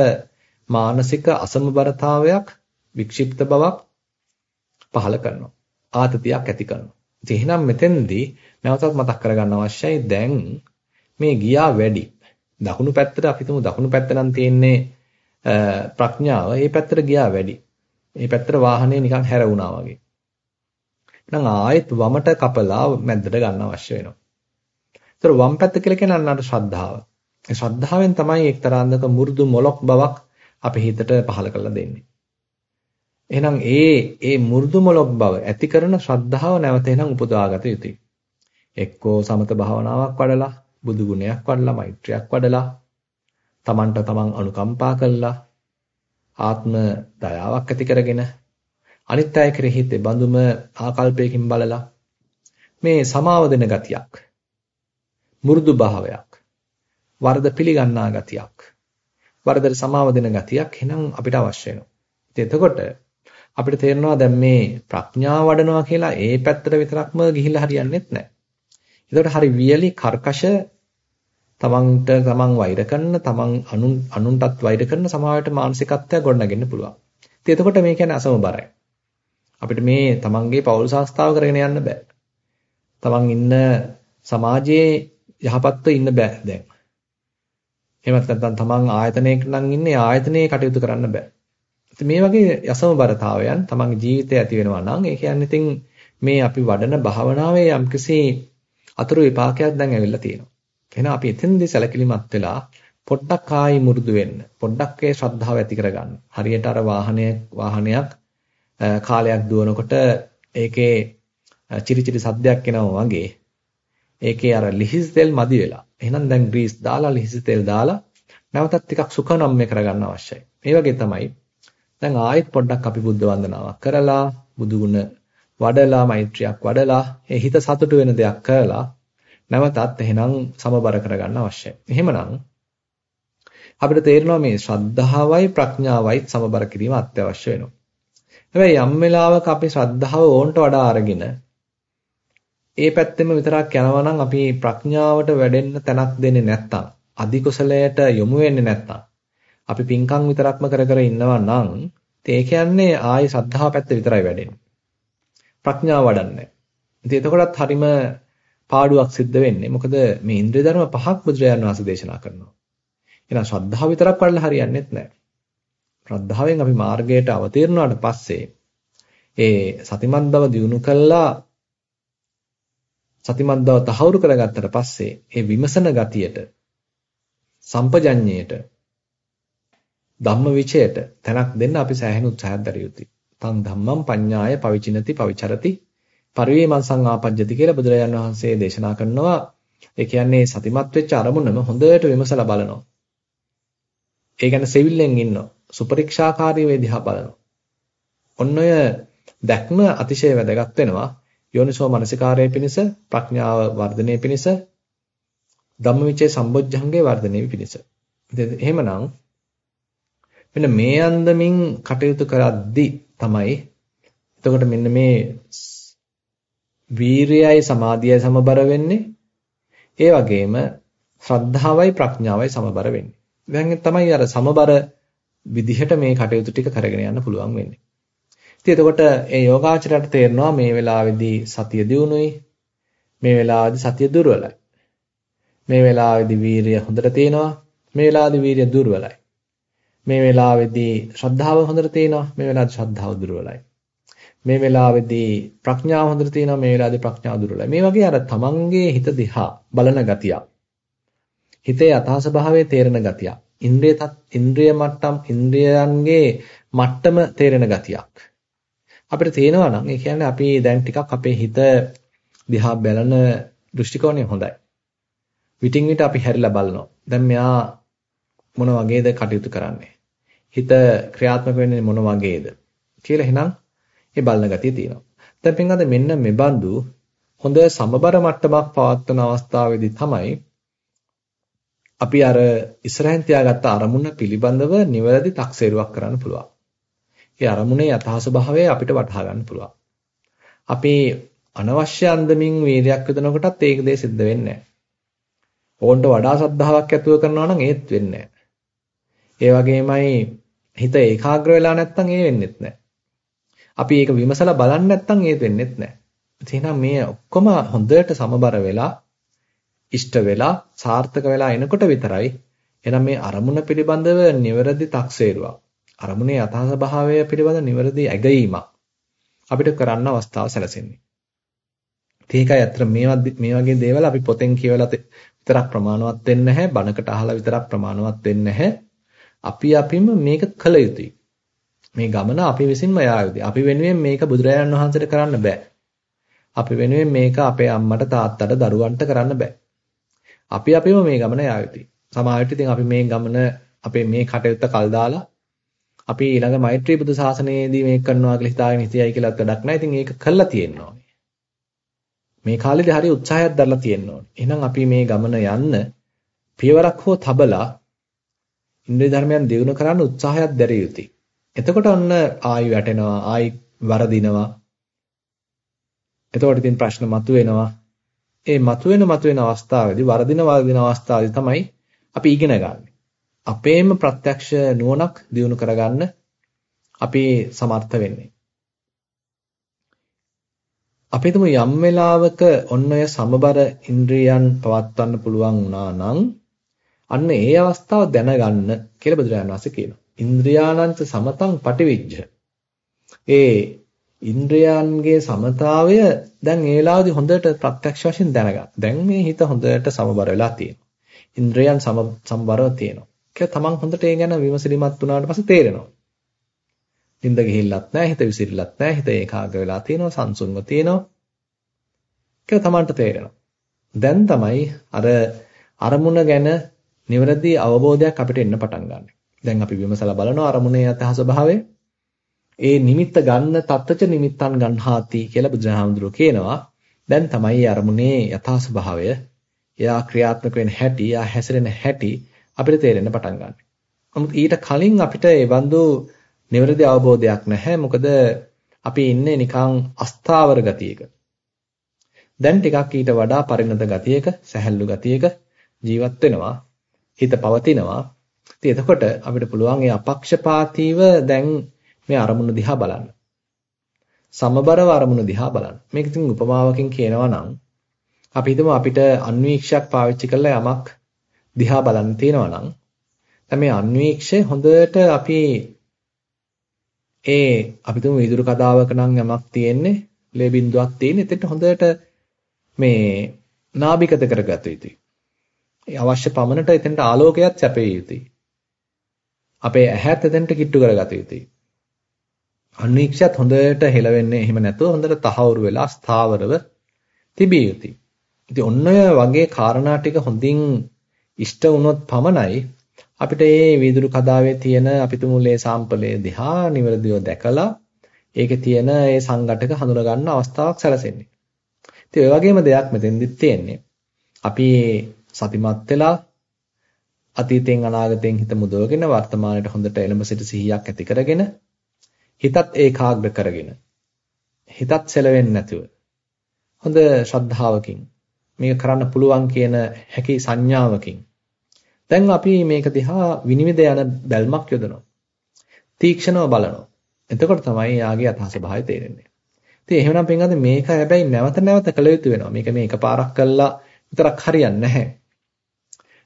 මානසික අසමබරතාවයක්, වික්ෂිප්ත බවක් පහළ කරනවා. ආතතියක් ඇති කරනවා. ඉතින් එහෙනම් මෙතෙන්දී නැවතත් මතක් කරගන්න අවශ්‍යයි දැන් මේ ගියා වැඩි. දකුණු පැත්තට අපි තුමු දකුණු පැත්ත නම් තියෙන්නේ ප්‍රඥාව. ඒ පැත්තට ගියා වැඩි. මේ පැත්තට වාහනේ නිකන් හැර වුණා වගේ. එහෙනම් ආයෙත් වමට කපලා මැද්දට ගන්න අවශ්‍ය වෙනවා. ඒතර වම් පැත්ත කියලා කියන්නේ අන්න ශ්‍රද්ධාව. ඒ ශ්‍රද්ධාවෙන් තමයි එක්තරාන්දක මු르දු මොලොක් බවක් අපේ හිතට පහළ කරලා දෙන්නේ. එහෙනම් ඒ ඒ මු르දු මොලොක් බව ඇති කරන ශ්‍රද්ධාව නැවත එහෙනම් උපදවාගත යුතුයි. එක්කෝ සමත භාවනාවක් වඩලා, බුදු ගුණයක් වඩලා, මෛත්‍රියක් වඩලා, තමන්ට තමන් අනුකම්පා කළා, ආත්ම දයාවක් ඇති කරගෙන අනිත් අය කෙරෙහි බඳුම ආකල්පයකින් බලලා මේ සමාව දෙන ගතියක් මුරුදු භාවයක් වරද පිළිගන්නා ගතියක් වරදට සමාව දෙන ගතියක් එහෙනම් අපිට අවශ්‍ය වෙනවා. ඉතින් එතකොට අපිට තේරෙනවා දැන් මේ ප්‍රඥාව වඩනවා කියලා ඒ පැත්තට විතරක්ම ගිහිල්ලා හරියන්නේත් නැහැ. ඒකට හරි වියලි කර්කශ තමන්ට තමන් වෛර කරන තමන් අනුන් අනුන්ටත් වෛර කරන සමාවයට මානසිකත්වයක් ගොඩනගෙන්න පුළුවන්. ඉතින් එතකොට මේ කියන්නේ අසමබරයි. අපිට මේ තමන්ගේ පෞල් සංස්ථාව කරගෙන යන්න බෑ. තමන් ඉන්න සමාජයේ යහපත්ව ඉන්න බෑ දැන්. එහෙමත් නැත්නම් තමන් ආයතනයක නම් ඉන්නේ ආයතනයේ කටයුතු කරන්න බෑ. ඉතින් මේ වගේ යසමබරතාවයන් තමන්ගේ ජීවිතේ ඇති වෙනවා නම් ඒ කියන්නේ ඉතින් මේ අපි වඩන භාවනාවේ යම්කිසි අතුරු විපාකයක් දැන් ඇවිල්ලා තියෙනවා. එහෙනම් අපි එතෙන්දී සැලකිලිමත් වෙලා පොඩ්ඩක් ආයි මුරුදු වෙන්න. පොඩ්ඩක් ඒ ශ්‍රද්ධාව ඇති කරගන්න. හරියට අර වාහනයක් වාහනයක් කාලයක් දුවනකොට ඒකේ චිරිචිරි සද්දයක් එනවා වගේ ඒකේ අර ලිහිස් තෙල් මදි වෙලා. එහෙනම් දැන් ග්‍රීස් දාලා ලිහිස් තෙල් දාලා නැවතත් ටිකක් සුඛනම්ය කරගන්න අවශ්‍යයි. මේ වගේ තමයි දැන් ආයෙත් පොඩ්ඩක් අපි බුද්ධ වන්දනාවක් කරලා බුදු ගුණ වඩලා මෛත්‍රියක් වඩලා ඒ හිත සතුටු වෙන දෙයක් කරලා නැවතත් එහෙනම් සමබර කරගන්න අවශ්‍යයි. එහෙමනම් අපිට තේරෙනවා මේ ශ්‍රද්ධාවයි ප්‍රඥාවයි සමබර කිරීම අත්‍යවශ්‍ය වෙනවා. හැබැයි යම් වෙලාවක අපි ශ්‍රද්ධාව ඕන්ට වඩා අරගෙන ඒ පැත්තෙම විතරක් යනවා නම් අපි ප්‍රඥාවට වැඩෙන්න තැනක් දෙන්නේ නැත්තම් අධි කුසලයට යොමු වෙන්නේ නැත්තම් අපි පින්කම් විතරක්ම කර කර ඉන්නවා නම් ඒ කියන්නේ ආයි සද්ධා පැත්ත විතරයි වැඩෙන්නේ. ප්‍රඥාව වඩන්නේ. ඉතින් එතකොටත් හරිම පාඩුවක් සිද්ධ වෙන්නේ. මොකද මේ ඉන්ද්‍රිය ධර්ම පහක් බුදුරජාණන් වහන්සේ දේශනා කරනවා. එහෙනම් ශ්‍රද්ධාව විතරක් වඩලා හරියන්නේත් නැහැ. ශ්‍රද්ධාවෙන් අපි මාර්ගයට අවතීර්ණාට පස්සේ ඒ සතිමත් බව දිනු කළා සතිමත් බව තහවුරු කරගත්තට පස්සේ ඒ විමසන ගතියට සම්පජඤ්ඤයට ධම්මවිචයට තැනක් දෙන්න අපි සෑහෙන උත්සාහයක් දරිය යුතුයි. තං ධම්මං පඤ්ඤාය පවිචිනති පවිචරති පරිවේමංසං ආපජ්ජති කියලා බුදුරජාණන් වහන්සේ දේශනා කරනවා. ඒ කියන්නේ සතිමත් වෙච්ච අරමුණම හොඳට විමසලා බලනවා. ඒ කියන්නේ සෙවිල්ලෙන් ඉන්නවා. සුපරීක්ෂාකාරී වේ දිහා බලනවා. ඔන්න ඔය දැක්ම අතිශය වැදගත් වෙනවා. යෝනිසෝ මනසිකාරයේ පිණිස ප්‍රඥාව වර්ධනය පිණිස ධම්මවිචේ සම්බොජ්ජංගේ වර්ධනය පිණිස. එහෙමනම් මෙන්න මේ අන්දමින් කටයුතු කරද්දී තමයි එතකොට මෙන්න මේ වීරයයි සමාධියයි සමබර වෙන්නේ. ඒ වගේම ශ්‍රද්ධාවයි ප්‍රඥාවයි සමබර වෙන්නේ. දැන් තමයි අර සමබර විදිහට මේ කටයුතු ටික කරගෙන යන්න පුළුවන් වෙන්නේ. ඉතින් එතකොට ඒ යෝගාචරයට තේරෙනවා මේ වෙලාවේදී සතිය දියුණුයි. මේ වෙලාවේදී සතිය දුර්වලයි. මේ වෙලාවේදී වීරිය හොඳට තියෙනවා. මේ වෙලාවේදී වීරිය දුර්වලයි. මේ වෙලාවේදී ශ්‍රද්ධාව හොඳට තියෙනවා. මේ වෙලාවේදී ශ්‍රද්ධාව දුර්වලයි. මේ වෙලාවේදී ප්‍රඥාව හොඳට තියෙනවා. මේ වෙලාවේදී ප්‍රඥාව දුර්වලයි. මේ වගේ අර තමන්ගේ හිත දිහා බලන ගතිය. හිතේ යථා ස්වභාවය තේරෙන ගතිය. ඉන්ද්‍රිය ඉන්ද්‍රිය මට්ටම් ඉන්ද්‍රියයන්ගේ මට්ටම තේරෙන ගතියක්. අපිට තේනවා නම් ඒ කියන්නේ අපි දැන් ටිකක් අපේ හිත දිහා බලන දෘෂ්ටි කෝණය හොඳයි. විටින් විට අපි හැරිලා බලනවා. දැන් මෙයා මොන වගේද කටයුතු කරන්නේ? හිත ක්‍රියාත්මක වෙන්නේ මොන වගේද? කියලා එහෙනම් ඒ බලන ගතිය තියෙනවා. දැන් පින්වද මෙන්න මෙබඳු හොඳ සමබර මට්ටමක් පවත්වන අවස්ථාවේදී තමයි අපි අර ඉස්සරහින් තියාගත්ත අරමුණ පිළිබඳව නිවැරදි තක්සේරුවක් කරන්න පුළුවන්. ඒ අරමුණේ යථා ස්වභාවය අපිට වටහා ගන්න පුළුවන්. අපි අනවශ්‍ය අන්දමින් වීර්යයක් යොදනකොටත් ඒක දේ සිද්ධ වෙන්නේ නැහැ. ඕන්ට වඩා සද්ධාාවක් ඇතුව කරනවා නම් ඒත් වෙන්නේ නැහැ. ඒ වගේමයි හිත ඒකාග්‍ර වෙලා නැත්නම් ඒ වෙන්නේත් නැහැ. අපි ඒක විමසලා බලන්නේ නැත්නම් ඒත් වෙන්නේත් නැහැ. එහෙනම් මේ ඔක්කොම හොඳට සමබර වෙලා ඉෂ්ට වෙලා සාර්ථක වෙලා එනකොට විතරයි එහෙනම් මේ අරමුණ පිළිබඳව නිවැරදි තක්සේරුවක් අරමුණේ යථා ස්වභාවය පිළිබඳ නිවැරදි ඇගීමක් අපිට කරන්න අවස්ථාව සැලසෙන්නේ. ඒකයි අත්‍තර මේවා මේ වගේ දේවල් අපි පොතෙන් කියවලා විතරක් ප්‍රමාණවත් වෙන්නේ නැහැ, බණකට අහලා විතරක් ප්‍රමාණවත් වෙන්නේ නැහැ. අපි අපිම මේක කළ යුතුයි. මේ ගමන අපි විසින්ම යා යුතුයි. අපි වෙනුවෙන් මේක බුදුරජාණන් වහන්සේට කරන්න බෑ. අපි වෙනුවෙන් මේක අපේ අම්මට තාත්තට දරුවන්ට කරන්න බෑ. අපි අපිම මේ ගමන යා යුතුයි. සමහරවිට ඉතින් අපි මේ ගමන අපේ මේ කටයුත්ත කල් දාලා අපි ඊළඟ මෛත්‍රී බුදු සාසනයේදී මේක කරනවා කියලා හිතාගෙන හිටියයි කියලාත් වැඩක් නැහැ. ඉතින් ඒක කළා තියෙන්න ඕනේ. මේ කාලේදී හරිය උත්සාහයක් දරලා තියෙන්න ඕනේ. එහෙනම් අපි මේ ගමන යන්න පියවරක් හෝ තබලා ඉන්ද්‍රිය ධර්මයන් දියුණු කරන්න උත්සාහයක් දැරිය යුතුයි. එතකොට ඔන්න ආයි වැටෙනවා, ආයි වරදිනවා. එතකොට ඉතින් ප්‍රශ්න මතුවෙනවා. ඒ මතුවෙන මතුවෙන අවස්ථාවේදී වරදින වරදින අවස්ථාවේදී තමයි අපි ඉගෙන ගන්න. අපේම ප්‍රත්‍යක්ෂ නුවණක් දියුණු කරගන්න අපි සමර්ථ වෙන්නේ. අපි තුමු යම් වෙලාවක ඔන්න ඔය සමබර ඉන්ද්‍රියන් පවත්වන්න පුළුවන් වුණා නම් අන්න ඒ අවස්ථාව දැනගන්න කියලා බුදුරජාණන් වහන්සේ කියනවා. ඉන්ද්‍රියානංච සමතං පටිවිජ්ජ. ඒ ඉන්ද්‍රයන්ගේ සමතාවය දැන් ඒ වෙලාවේදී හොඳට ප්‍රත්‍යක්ෂ වශයෙන් දැනගන්න. දැන් මේ හිත හොඳට සමබර වෙලා තියෙනවා. ඉන්ද්‍රයන් සමබරව තියෙනවා. කියලා තමන් හොඳට ඒ ගැන විමසිලිමත් වුණාට පස්සේ තේරෙනවා. නිින්ද ගිහිල්ලත් නැහැ, හිත විසිරිලත් නැහැ, හිත ඒකාග්‍ර වෙලා තියෙනවා, සංසුන්ව තියෙනවා. කියලා තමන්ට තේරෙනවා. දැන් තමයි අර අරමුණ ගැන නිවැරදි අවබෝධයක් අපිට එන්න පටන් ගන්න. දැන් අපි විමසලා බලනවා අරමුණේ යථා ස්වභාවය. ඒ නිමිත්ත ගන්න තත්ත්වච නිමිත්තන් ගන්හාති කියලා බුදුහාමුදුරුවෝ කියනවා. දැන් තමයි අරමුණේ යථා ස්වභාවය, එයා ක්‍රියාත්මක වෙන හැටි, එයා හැසිරෙන හැටි අපිට තේරෙන්න පටන් ගන්නවා. නමුත් ඊට කලින් අපිට ඒ බඳු නිවැරදි අවබෝධයක් නැහැ. මොකද අපි ඉන්නේ නිකන් අස්ථාවර ගතියක. දැන් ටිකක් ඊට වඩා පරිණත ගතියක, සැහැල්ලු ගතියක ජීවත් වෙනවා. හිත පවතිනවා. ඉතින් එතකොට අපිට පුළුවන් ඒ අපක්ෂපාතීව දැන් මේ අරමුණ දිහා බලන්න. සමබරව අරමුණ දිහා බලන්න. මේක ඉතින් උපමාවකින් කියනවා නම් අපි හිතමු අපිට අන්වීක්ෂයක් පාවිච්චි කරලා යමක් දිහා බලන්න තියෙනවා නම් දැන් මේ අන්වීක්ෂය හොඳට අපි ඒ අපි තුමු විදුරු කතාවක නම් යමක් තියෙන්නේ ලේ බිඳුවක් තියෙන. එතෙන්ට හොඳට මේ නාභිකත කරගත යුතුයි. ඒ අවශ්‍ය පමණට එතෙන්ට ආලෝකයක් සැපේ යුතුයි. අපේ ඇහත් එතෙන්ට කිට්ටු කරගත යුතුයි. අනීක්ෂයත් හොඳට හෙලවෙන්නේ එහෙම නැතුව හොඳට තහවුරු වෙලා ස්ථාවරව තිබිය යුතුයි. ඉතින් ඔන්න ඔය වගේ කාරණා ටික හොඳින් ඉෂ්ට වුණොත් පමණයි අපිට මේ වීදුරු කදාවේ තියෙන අපිටුමුලේ සාම්පලයේ දිහා නිවැරදිව දැකලා ඒකේ තියෙන ඒ සංඝටක හඳුනා ගන්න අවස්ථාවක් සැලසෙන්නේ. ඉතින් ඔය වගේම දෙයක් මෙතෙන්දිත් තියෙන්නේ. අපි සතිමත් වෙලා අතීතයෙන් අනාගතයෙන් හිත මුදවගෙන වර්තමානයේ හොඳට එළඹ සිට සිහියක් ඇති කරගෙන හිතත් ඒකාග්‍ර කරගෙන හිතත් සැලවෙන්නේ නැතුව හොඳ ශ්‍රද්ධාවකින් මේක කරන්න පුළුවන් කියන හැකි සංඥාවකින්. දැන් අපි මේක දිහා විනිවිද යන බැල්මක් යොදනවා. තීක්ෂණව බලනවා. එතකොට තමයි යාගේ යථා ස්වභාවය තේරෙන්නේ. ඉතින් එහෙමනම් පින්වත්නි මේක හැබැයි නැවත නැවත කළ යුතු වෙනවා. මේක මේ එකපාරක් කළා විතරක් හරියන්නේ නැහැ.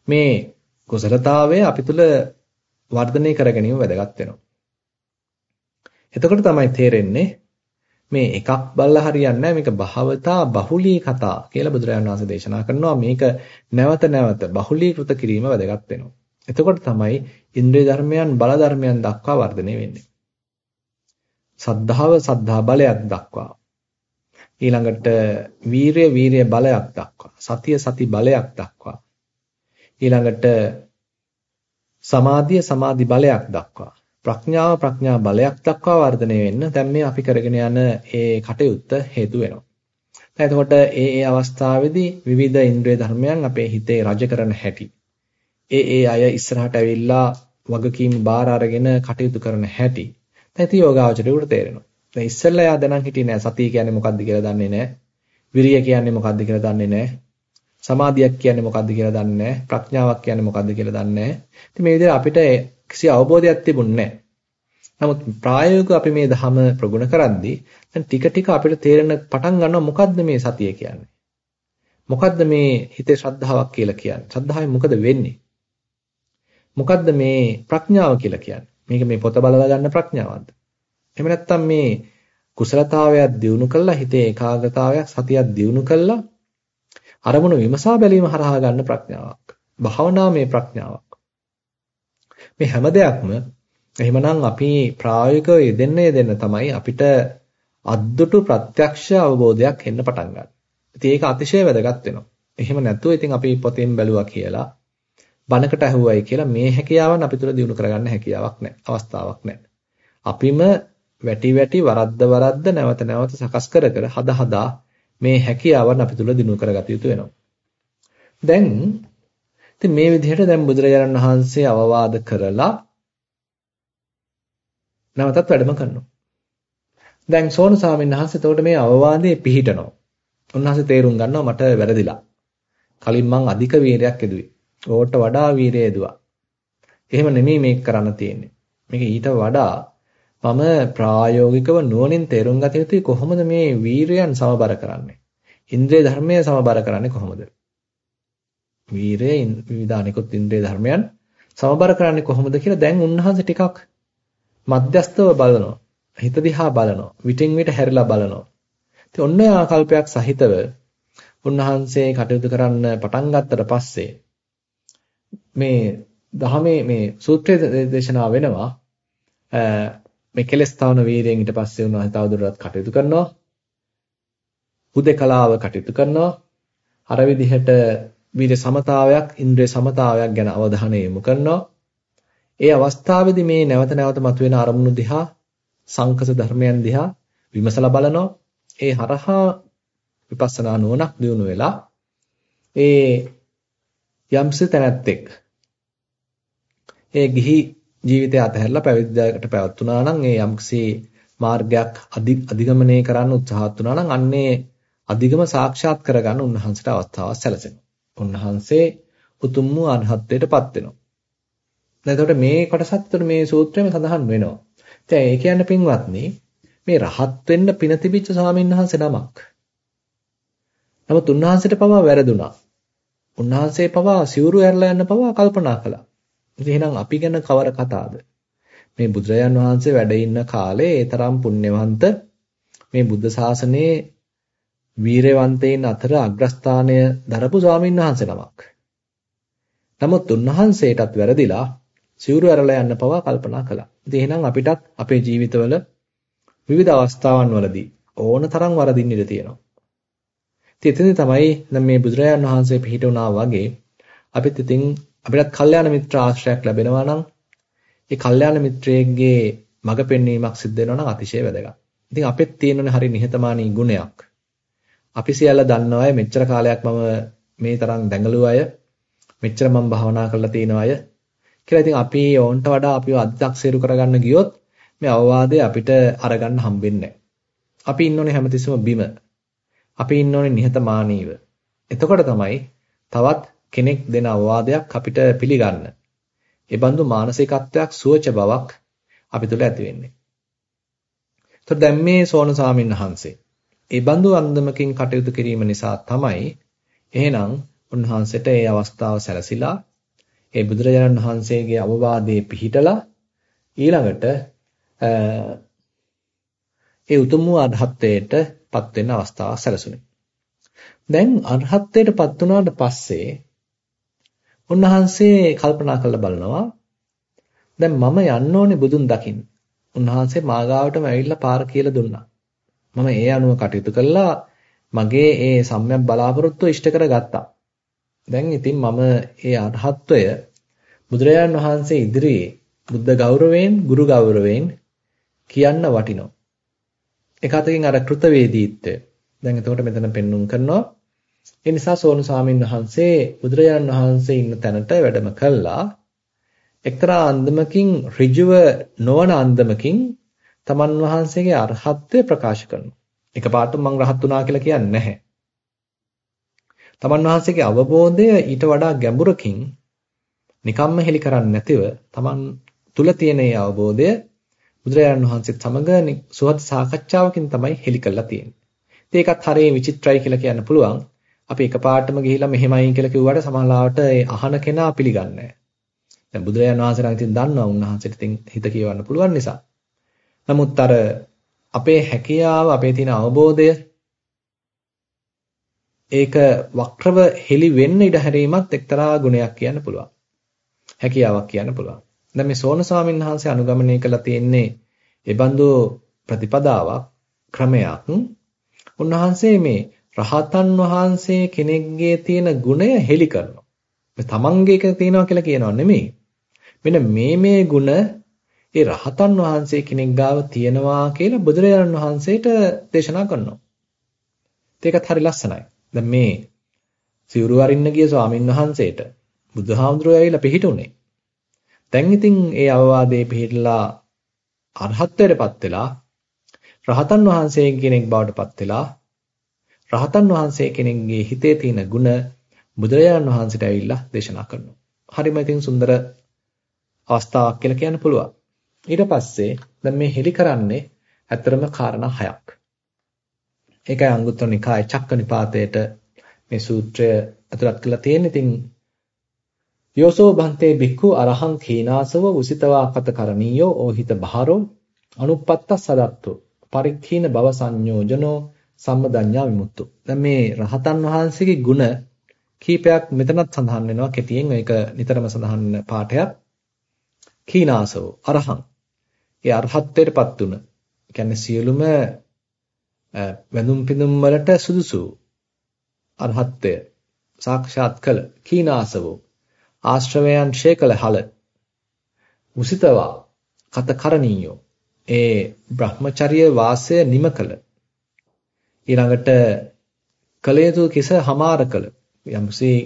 මේ කුසලතාවය අපි තුල වර්ධනය කර ගැනීම වැදගත් වෙනවා. එතකොට තමයි තේරෙන්නේ මේ එකක් බලලා හරියන්නේ මේක භවතා බහුලී කතා කියලා බුදුරජාණන් වහන්සේ දේශනා කරනවා මේක නැවත නැවත බහුලීකృత කිරීම වැදගත් වෙනවා. එතකොට තමයි ඉන්ද්‍රිය ධර්මයන් බල ධර්මයන් දක්වා වර්ධනය වෙන්නේ. සද්ධාව සද්ධා බලයක් දක්වා ඊළඟට වීරිය වීරිය බලයක් දක්වා සතිය සති බලයක් දක්වා ඊළඟට සමාධිය සමාධි බලයක් දක්වා ප්‍රඥාව ප්‍රඥා බලයක් දක්වා වර්ධනය වෙන්න දැන් මේ අපි කරගෙන යන ඒ කටයුත්ත හේතු වෙනවා. දැන් එතකොට ඒ ඒ අවස්ථාවේදී විවිධ ඉන්ද්‍රිය ධර්මයන් අපේ හිතේ රජ කරන හැටි. ඒ ඒ අය ඉස්සරහට ඇවිල්ලා වගකීම් බාර අරගෙන කටයුතු කරන හැටි. දැන් ඉතින් යෝගාවචරයට තේරෙනවා. දැන් ඉස්සෙල්ලා යා දැනන් හිටියේ නෑ සතිය කියන්නේ මොකක්ද කියලා දන්නේ නෑ. විරිය කියන්නේ මොකක්ද කියලා දන්නේ නෑ. සමාධියක් කියන්නේ මොකක්ද කියලා දන්නේ නැහැ. ප්‍රඥාවක් කියන්නේ මොකක්ද කියලා දන්නේ නැහැ. ඉතින් මේ විදිහට අපිට කිසි අවබෝධයක් තිබුණේ නැහැ. නමුත් ප්‍රායෝගිකව අපි මේ ධහම ප්‍රගුණ කරද්දී දැන් ටික ටික අපිට තේරෙන පටන් ගන්නවා මොකද්ද මේ සතිය කියන්නේ? මොකද්ද මේ හිතේ ශ්‍රද්ධාවක් කියලා කියන්නේ? ශ්‍රද්ධාවෙන් මොකද වෙන්නේ? මොකද්ද මේ ප්‍රඥාව කියලා කියන්නේ? මේක මේ පොත බලලා ගන්න ප්‍රඥාවක්ද? එහෙම නැත්නම් මේ කුසලතාවයක් දියුණු කළා හිතේ ඒකාග්‍රතාවයක් සතියක් දියුණු කළා අරමුණු විමසා බැලීම හරහා ගන්න ප්‍රඥාවක්. භාවනාමය ප්‍රඥාවක්. මේ හැම දෙයක්ම එහෙමනම් අපි ප්‍රායෝගිකව යෙදෙන්න යෙදෙන්න තමයි අපිට අද්දුටු ප්‍රත්‍යක්ෂ අවබෝධයක් එන්න පටන් ගන්න. ඉතින් ඒක අතිශය වැදගත් වෙනවා. එහෙම නැතුව ඉතින් අපි පොතෙන් බැලුවා කියලා බණකට ඇහුවයි කියලා මේ හැකියාවන් අපි තුල දිනු කරගන්න හැකියාවක් නැහැ. අවස්ථාවක් නැහැ. අපිම වැටි වැටි වරද්ද වරද්ද නැවත නැවත සකස් කර කර හද හදා මේ හැකියාවන් අපි තුල දිනු කරගත යුතු වෙනවා. දැන් ඉතින් මේ විදිහට දැන් බුදුරජාණන් වහන්සේ අවවාද කරලා නැවතත් වැඩම කරනවා. දැන් සෝන ස්වාමීන් වහන්සේ එතකොට මේ අවවාදයේ පිහිටනවා. උන්වහන්සේ තේරුම් ගන්නවා මට වැරදිලා. කලින් මං අධික වීරයක් යෙදුවේ. ඕකට වඩා වීරය යෙදුවා. එහෙම නෙමෙයි මේක කරන්න තියෙන්නේ. මේක ඊට වඩා මම ප්‍රායෝගිකව නුවණින් තේරුම් ගත යුතුයි කොහොමද මේ වීරයන් සමබර කරන්නේ? ඉන්ද්‍රිය ධර්මය සමබර කරන්නේ කොහොමද? වීරය විවිධානිකුත් ඉන්ද්‍රිය ධර්මයන් සමබර කරන්නේ කොහොමද කියලා දැන් උන්වහන්සේ ටිකක් මධ්‍යස්තව බලනවා. හිත දිහා බලනවා. විටින් විට හැරිලා බලනවා. ඉතින් ඔන්න ආකල්පයක් සහිතව උන්වහන්සේ කටයුතු කරන්න පටන් ගත්තට පස්සේ මේ දහමේ මේ සූත්‍රයේ දේශනා වෙනවා මේ කෙලස් තවන වීරයෙන් ඊට පස්සේ උන්වහන්සේ තවදුරටත් කටයුතු කරනවා. හුදේකලාව කටයුතු කරනවා. අර විදිහට වීර්ය සමතාවයක්, ඉන්ද්‍රිය සමතාවයක් ගැන අවධානය යොමු කරනවා. ඒ අවස්ථාවේදී මේ නැවත නැවත මතුවෙන අරමුණු දිහා, සංකස ධර්මයන් දිහා විමසලා බලනවා. ඒ හරහා විපස්සනා නුවණක් දියුණු වෙලා ඒ යම්ස තැනැත්තෙක් ඒ ගිහි ජීවිතය අතහැරලා පැවිදිකට පැවතුනා නම් ඒ යම්කිසි මාර්ගයක් අධිගමනය කරන්න උත්සාහත් වුණා නම් අන්නේ අධිගම සාක්ෂාත් කරගන්න උන්වහන්සේට අවස්ථාවක් සැලසෙනවා. උන්වහන්සේ උතුම් වූ අරහත්ත්වයටපත් වෙනවා. දැන් එතකොට මේ කොටසත් මේ සූත්‍රයේම සඳහන් වෙනවා. දැන් ඒ කියන්නේ පින්වත්නි මේ රහත් වෙන්න පින තිබිච්ච ස්වාමීන් වහන්සේ නමක්. නමුත් උන්වහන්සේට පවා වැරදුනා. උන්වහන්සේ පවා සිවුරු ඇරලා යන්න පවා කල්පනා කළා. ඉතින් එහෙනම් අපි ගැන කවර කතාවද? මේ බුදුරජාන් වහන්සේ වැඩ ඉන්න කාලේ ඒ තරම් පුණ්‍යවන්ත මේ බුද්ධ ශාසනයේ වීරවන්තයින් අතර අග්‍රස්ථානය දරපු ස්වාමීන් වහන්සේ නමක්. නමුත් උන්වහන්සේටත් වැරදිලා සිවුරු ඇරලා යන්න පවා කල්පනා කළා. ඉතින් එහෙනම් අපිටත් අපේ ජීවිතවල විවිධ අවස්ථාවන් වලදී ඕන තරම් වරදින්න ඉඩ තියෙනවා. ඉතින් එතනදී තමයි දැන් මේ බුදුරජාණන් වහන්සේ පිහිටුණා වගේ අපිත් ඉතින් අපිටත් කල්යාණ මිත්‍ර ආශ්‍රයක් ලැබෙනවා නම් ඒ කල්යාණ මිත්‍රයෙක්ගේ මඟ පෙන්වීමක් සිද්ධ වෙනවා නම් අතිශය වැදගත්. ඉතින් අපෙත් තියෙනුනේ හරි නිහතමානී ගුණයක්. අපි සියල්ල දන්නවා අය මෙච්චර කාලයක් මම මේ තරම් දැඟලුව අය මෙච්චර මම භාවනා කරලා තියෙන අය කියලා ඉතින් අපි ඕන්ට වඩා අපිව අධ්‍යක්ෂේරු කරගන්න ගියොත් මේ අවවාදය අපිට අරගන්න හම්බෙන්නේ අපි ඉන්න ඕනේ හැමතිස්සෙම බිම. අපි ඉන්න ඕනේ නිහතමානීව. එතකොට තමයි තවත් කෙනෙක් දෙන අවවාදයක් අපිට පිළිගන්න. ඒ බඳු මානසිකත්වයක් සුවච බවක් අපි තුළ ඇති වෙන්නේ. ඒතර දැන් මේ සෝන සාමින් වහන්සේ ඒ බඳු අන්දමකින් කටයුතු කිරීම නිසා තමයි එහෙනම් උන්වහන්සේට ඒ අවස්ථාව සැලසිලා ඒ බුදුරජාණන් වහන්සේගේ අවවාදයේ පිහිටලා ඊළඟට ඒ උතුම් වූ අරහත්ත්වයට පත් වෙන්න අවස්ථාවක් සැලසුනේ. දැන් අරහත්ත්වයට පත් වුණාට පස්සේ උන්වහන්සේ කල්පනා කරලා බලනවා දැන් මම යන්න ඕනේ බුදුන් දකින්න. උන්වහන්සේ මාගාවටම ඇවිල්ලා පාර කියලා දුන්නා. මම ඒ අනුව කටයුතු කළා මගේ ඒ සම්‍යක් බලාපොරොත්තු ඉෂ්ට කරගත්තා. දැන් ඉතින් මම ඒ අරහත්ත්වය බුදුරජාණන් වහන්සේ ඉදිරියේ බුද්ධ ගෞරවයෙන් ගුරු ගෞරවයෙන් කියන්න වටිනවා. එක අතකින් අර කෘතවේදීත්වය. දැන් එතකොට මෙතන පෙන්눔 කරනවා. ඒ නිසා සෝනු ස්වාමීන් වහන්සේ බුදුරජාණන් වහන්සේ ඉන්න තැනට වැඩම කළා. එක්තරා අන්දමකින් ඍජුව නොවන අන්දමකින් තමන් වහන්සේගේ අරහත්ත්වය ප්‍රකාශ කරනවා. එකපාරට මං රහත් වුණා කියලා කියන්නේ නැහැ. තමන් වහන්සේගේ අවබෝධය ඊට වඩා ගැඹුරකින් නිකම්ම හෙලි කරන්නේ නැතිව තමන් තුල තියෙන ඒ අවබෝධය බුදුරජාණන් වහන්සේත් සමග සුවත් සාකච්ඡාවකින් තමයි හෙලි කරලා තියෙන්නේ. ඉතින් ඒකත් හරිය විචිත්‍රයි කියලා කියන්න පුළුවන්. අපි එකපාරටම ගිහිලා මෙහෙමයි කියලා කිව්වට සමහරවිට ඒ අහන කෙනා පිළිගන්නේ නැහැ. දැන් බුදුරජාණන් වහන්සේ නම් ඉතින් දන්නවා උන්වහන්සේට ඉතින් හිත කියවන්න පුළුවන් නිසා. නමුත් අර අපේ හැකියාව අපේ තියෙන අවබෝධය ඒක වක්‍රව හෙලි වෙන්න ඉඩ හැරීමත් එක්තරා ගුණයක් කියන්න පුළුවන්. හැකියාවක් කියන්න පුළුවන්. දැන් මේ සෝන ස්වාමීන් වහන්සේ අනුගමනය කළා තියෙන්නේ ඒ බඳු ප්‍රතිපදාවක් ක්‍රමයක්. උන්වහන්සේ මේ රහතන් වහන්සේ කෙනෙක්ගේ තියෙන ගුණය හෙලි කරනවා. මේ තමන්ගේ එක තියෙනවා කියලා කියනවා නෙමෙයි. මෙන්න මේ මේ ගුණ ඒ රහතන් වහන්සේ කෙනෙක් ගාව තියෙනවා කියලා බුදුරජාණන් වහන්සේට දේශනා කරනවා. ඒකත් හරි ලස්සනයි. දැන් මේ සිවුරු අරින්න ගිය ස්වාමින් වහන්සේට බුදුහාමුදුරුවෝ ඇවිල්ලා පිහිටුනේ. දැන් ඉතින් ඒ අවවාදයේ පිහිටලා අරහත්ත්වයටපත් වෙලා රහතන් වහන්සේ කෙනෙක් බවට පත් වෙලා රහතන් වහන්සේ කෙනෙක්ගේ හිතේ තියෙන ಗುಣ බුදුරජාණන් වහන්සේට ඇවිල්ලා දේශනා කරනවා. හරිම ඉතින් සුන්දර අවස්ථාවක් කියලා කියන්න පුළුවන්. ඊට පස්සේ දැන් මේ හෙලි කරන්නේ ඇත්තරම කාරණා හයක්. ඒකයි අංගුත්තර නිකායේ චක්කනිපාතේට මේ සූත්‍රය අතුලත් කරලා තියෙන්නේ. ඉතින් යෝසෝ බන්තේ බික්ඛු අරහං khීනාසව උසිතවා කත කරණීයෝ ඕහිත බහරෝ අනුපත්ත සදත්තු පරික්ඛීන භව සංයෝජනෝ සම්මදඤ්ඤා විමුක්තු. දැන් මේ රහතන් වහන්සේගේ ගුණ කීපයක් මෙතනත් සඳහන් වෙනවා කෙටියෙන් මේක නිතරම සඳහන් වෙන පාඩයක්. කීනාසව අරහං. ඒ අරහත්ත්වයටපත් උන. ඒ කියන්නේ සියලුම වැඳුම් පිඳුම් වලට සුදුසු අරහත්ත්වය සාක්ෂාත් කළ කීනාසවෝ ආශ්‍රවයන් ශේකල හල මුසිතවා කත කරණීයෝ ඒ Brahmacharya වාසය නිම කළ ඊළඟට කලයුතු කිස හමාර කළ යම්සේ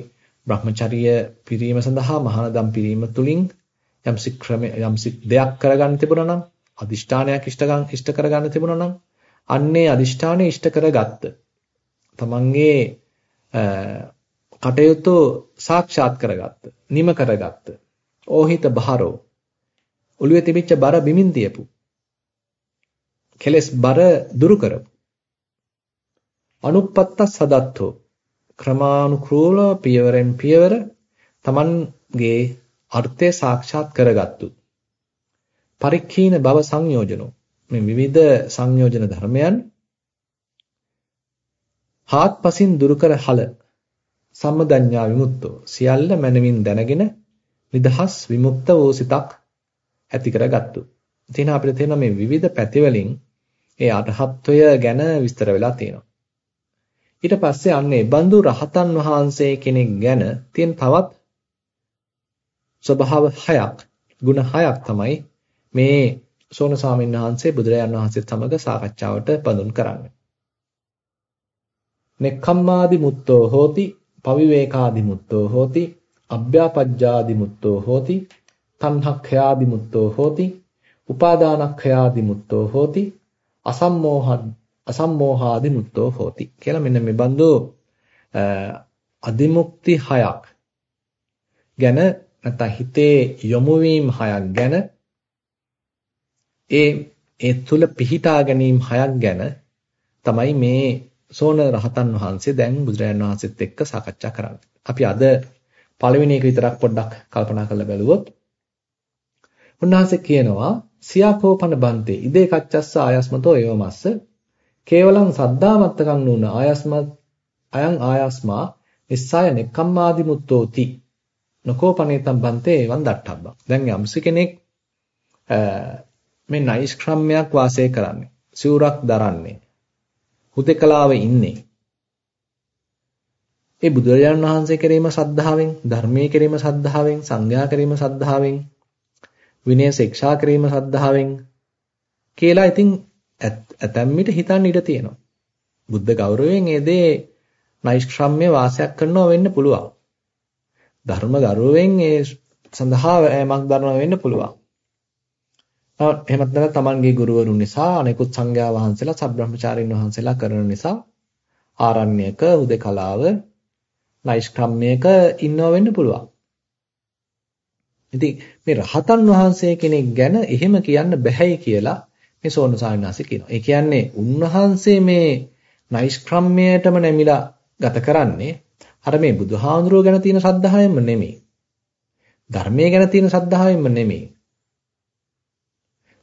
Brahmacharya පිරීම සඳහා මහානදම් පිරීම තුලින් යම්සි ක්‍රම යම්සි දෙයක් කරගන්න තිබුණා නම් අදිෂ්ඨානයක් ඉෂ්ට කරගන්න තිබුණා නම් අන්නේ අදිෂ්ඨානය ඉෂ්ට කරගත්ත. තමන්ගේ කටයුතු සාක්ෂාත් කරගත්ත නිම කරගත්ත. ඕහිත බහරෝ. ඔළුවේ තිබිච්ච බර බිමින් තියපු කෙලස් බර දුරු කරපු. අනුපත්ත සදත්තෝ ක්‍රමානුකූල පියවරෙන් පියවර තමන්ගේ අර්ථය සාක්ෂාත් කරගත්තු පරික්ඛීන භව සංයෝජනෝ මේ විවිධ සංයෝජන ධර්මයන් හාත්පසින් දුරු කර හල සම්මදඤ්ඤා විමුක්තෝ සියල්ල මනමින් දැනගෙන නිදහස් විමුක්ත වූ සිතක් ඇති කරගත්තු. ඉතින් අපිට තේරෙනවා මේ විවිධ පැතිවලින් ඒ අරහත්ත්වය ගැන විස්තර වෙලා තියෙනවා. ඊට පස්සේ අන්නේ බඳු රහතන් වහන්සේ කෙනෙක් ගැන තියෙන තවත් ස්වභාව හයක්, ಗುಣ හයක් තමයි මේ සෝන ස්වාමීන් වහන්සේ බුදුරජාන් වහන්සේත් සමග සාකච්ඡාවට බඳුන් කරන්නේ. නෙක්ඛම්මාදි මුත්තෝ හෝති, පවිවේකාදි මුත්තෝ හෝති, අභ්‍යාපජ්ජාදි මුත්තෝ හෝති, තණ්හක්ඛයාදි මුත්තෝ හෝති, උපාදානක්ඛයාදි මුත්තෝ හෝති, අසම්මෝහන් අසම්මෝහාදි මුත්තෝ හෝති කියලා මෙන්න මේ බඳු අදිමුක්ති හයක් ගැන නැත්නම් හිතේ යොමු වීම හයක් ගැන ඒ ඒ තුල පිහිටා ගැනීම හයක් ගැන තමයි මේ සෝන රහතන් වහන්සේ දැන් බුදුරජාණන් වහන්සේත් එක්ක සාකච්ඡා කරන්නේ. අපි අද පළවෙනි එක විතරක් පොඩ්ඩක් කල්පනා කරලා බැලුවොත් උන්වහන්සේ කියනවා සියාකෝපන බන්තේ ඉදේ කච්චස්ස ආයස්මතෝ ඒවමස්ස කේවලං සද්ධාමත්තකං නුන ආයස්මත් අයං ආයස්මා නිස්සාය නෙක්ඛම්මාදි මුත්තෝති නකෝපනේතම් බන්තේ එවන් දට්ඨබ්බ. දැන් යම්සි කෙනෙක් මේ නයිස්ක්‍රම්‍යයක් වාසය කරන්නේ සිවුරක් දරන්නේ හුදකලාව ඉන්නේ. ඒ බුදුරජාණන් වහන්සේ කෙරෙහිම සද්ධාවෙන් ධර්මයේ කෙරෙහිම සද්ධාවෙන් සංඝයා කෙරෙහිම සද්ධාවෙන් විනය ශික්ෂා කිරීම සද්ධාවෙන් කියලා ඉතින් ඇතැම් විට හිතන්න ඉඩ තියෙනවා. බුද්ධ ගෞරවයෙන් ඒ දේ නෛෂ්ක්‍රම්‍ය වාසයක් කරනවා වෙන්න පුළුවන්. ධර්ම ගෞරවයෙන් ඒ සඳහා යමක් දරනවා වෙන්න පුළුවන්. එහෙමත් නැත්නම් තමන්ගේ ගුරුවරුන් නිසා අනෙකුත් සංඝයා වහන්සේලා සබ්‍රහ්මචාරින් වහන්සේලා කරන නිසා ආරණ්‍යක උදේකලාව නෛෂ්ක්‍රම්‍යයක ඉන්නව වෙන්න පුළුවන්. ඉතින් මේ රහතන් වහන්සේ කෙනෙක් ගැන එහෙම කියන්න බැහැයි කියලා මේ සෝන සාවිනාසි කියනවා. ඒ කියන්නේ උන්වහන්සේ මේ නෛෂ්ක්‍රම්‍යයටම නැමිලා ගත කරන්නේ අර මේ බුදුහාඳුරුව ගැන තියෙන ශ්‍රද්ධාවෙන්ම නෙමෙයි. ධර්මයේ ගැන තියෙන ශ්‍රද්ධාවෙන්ම නෙමෙයි.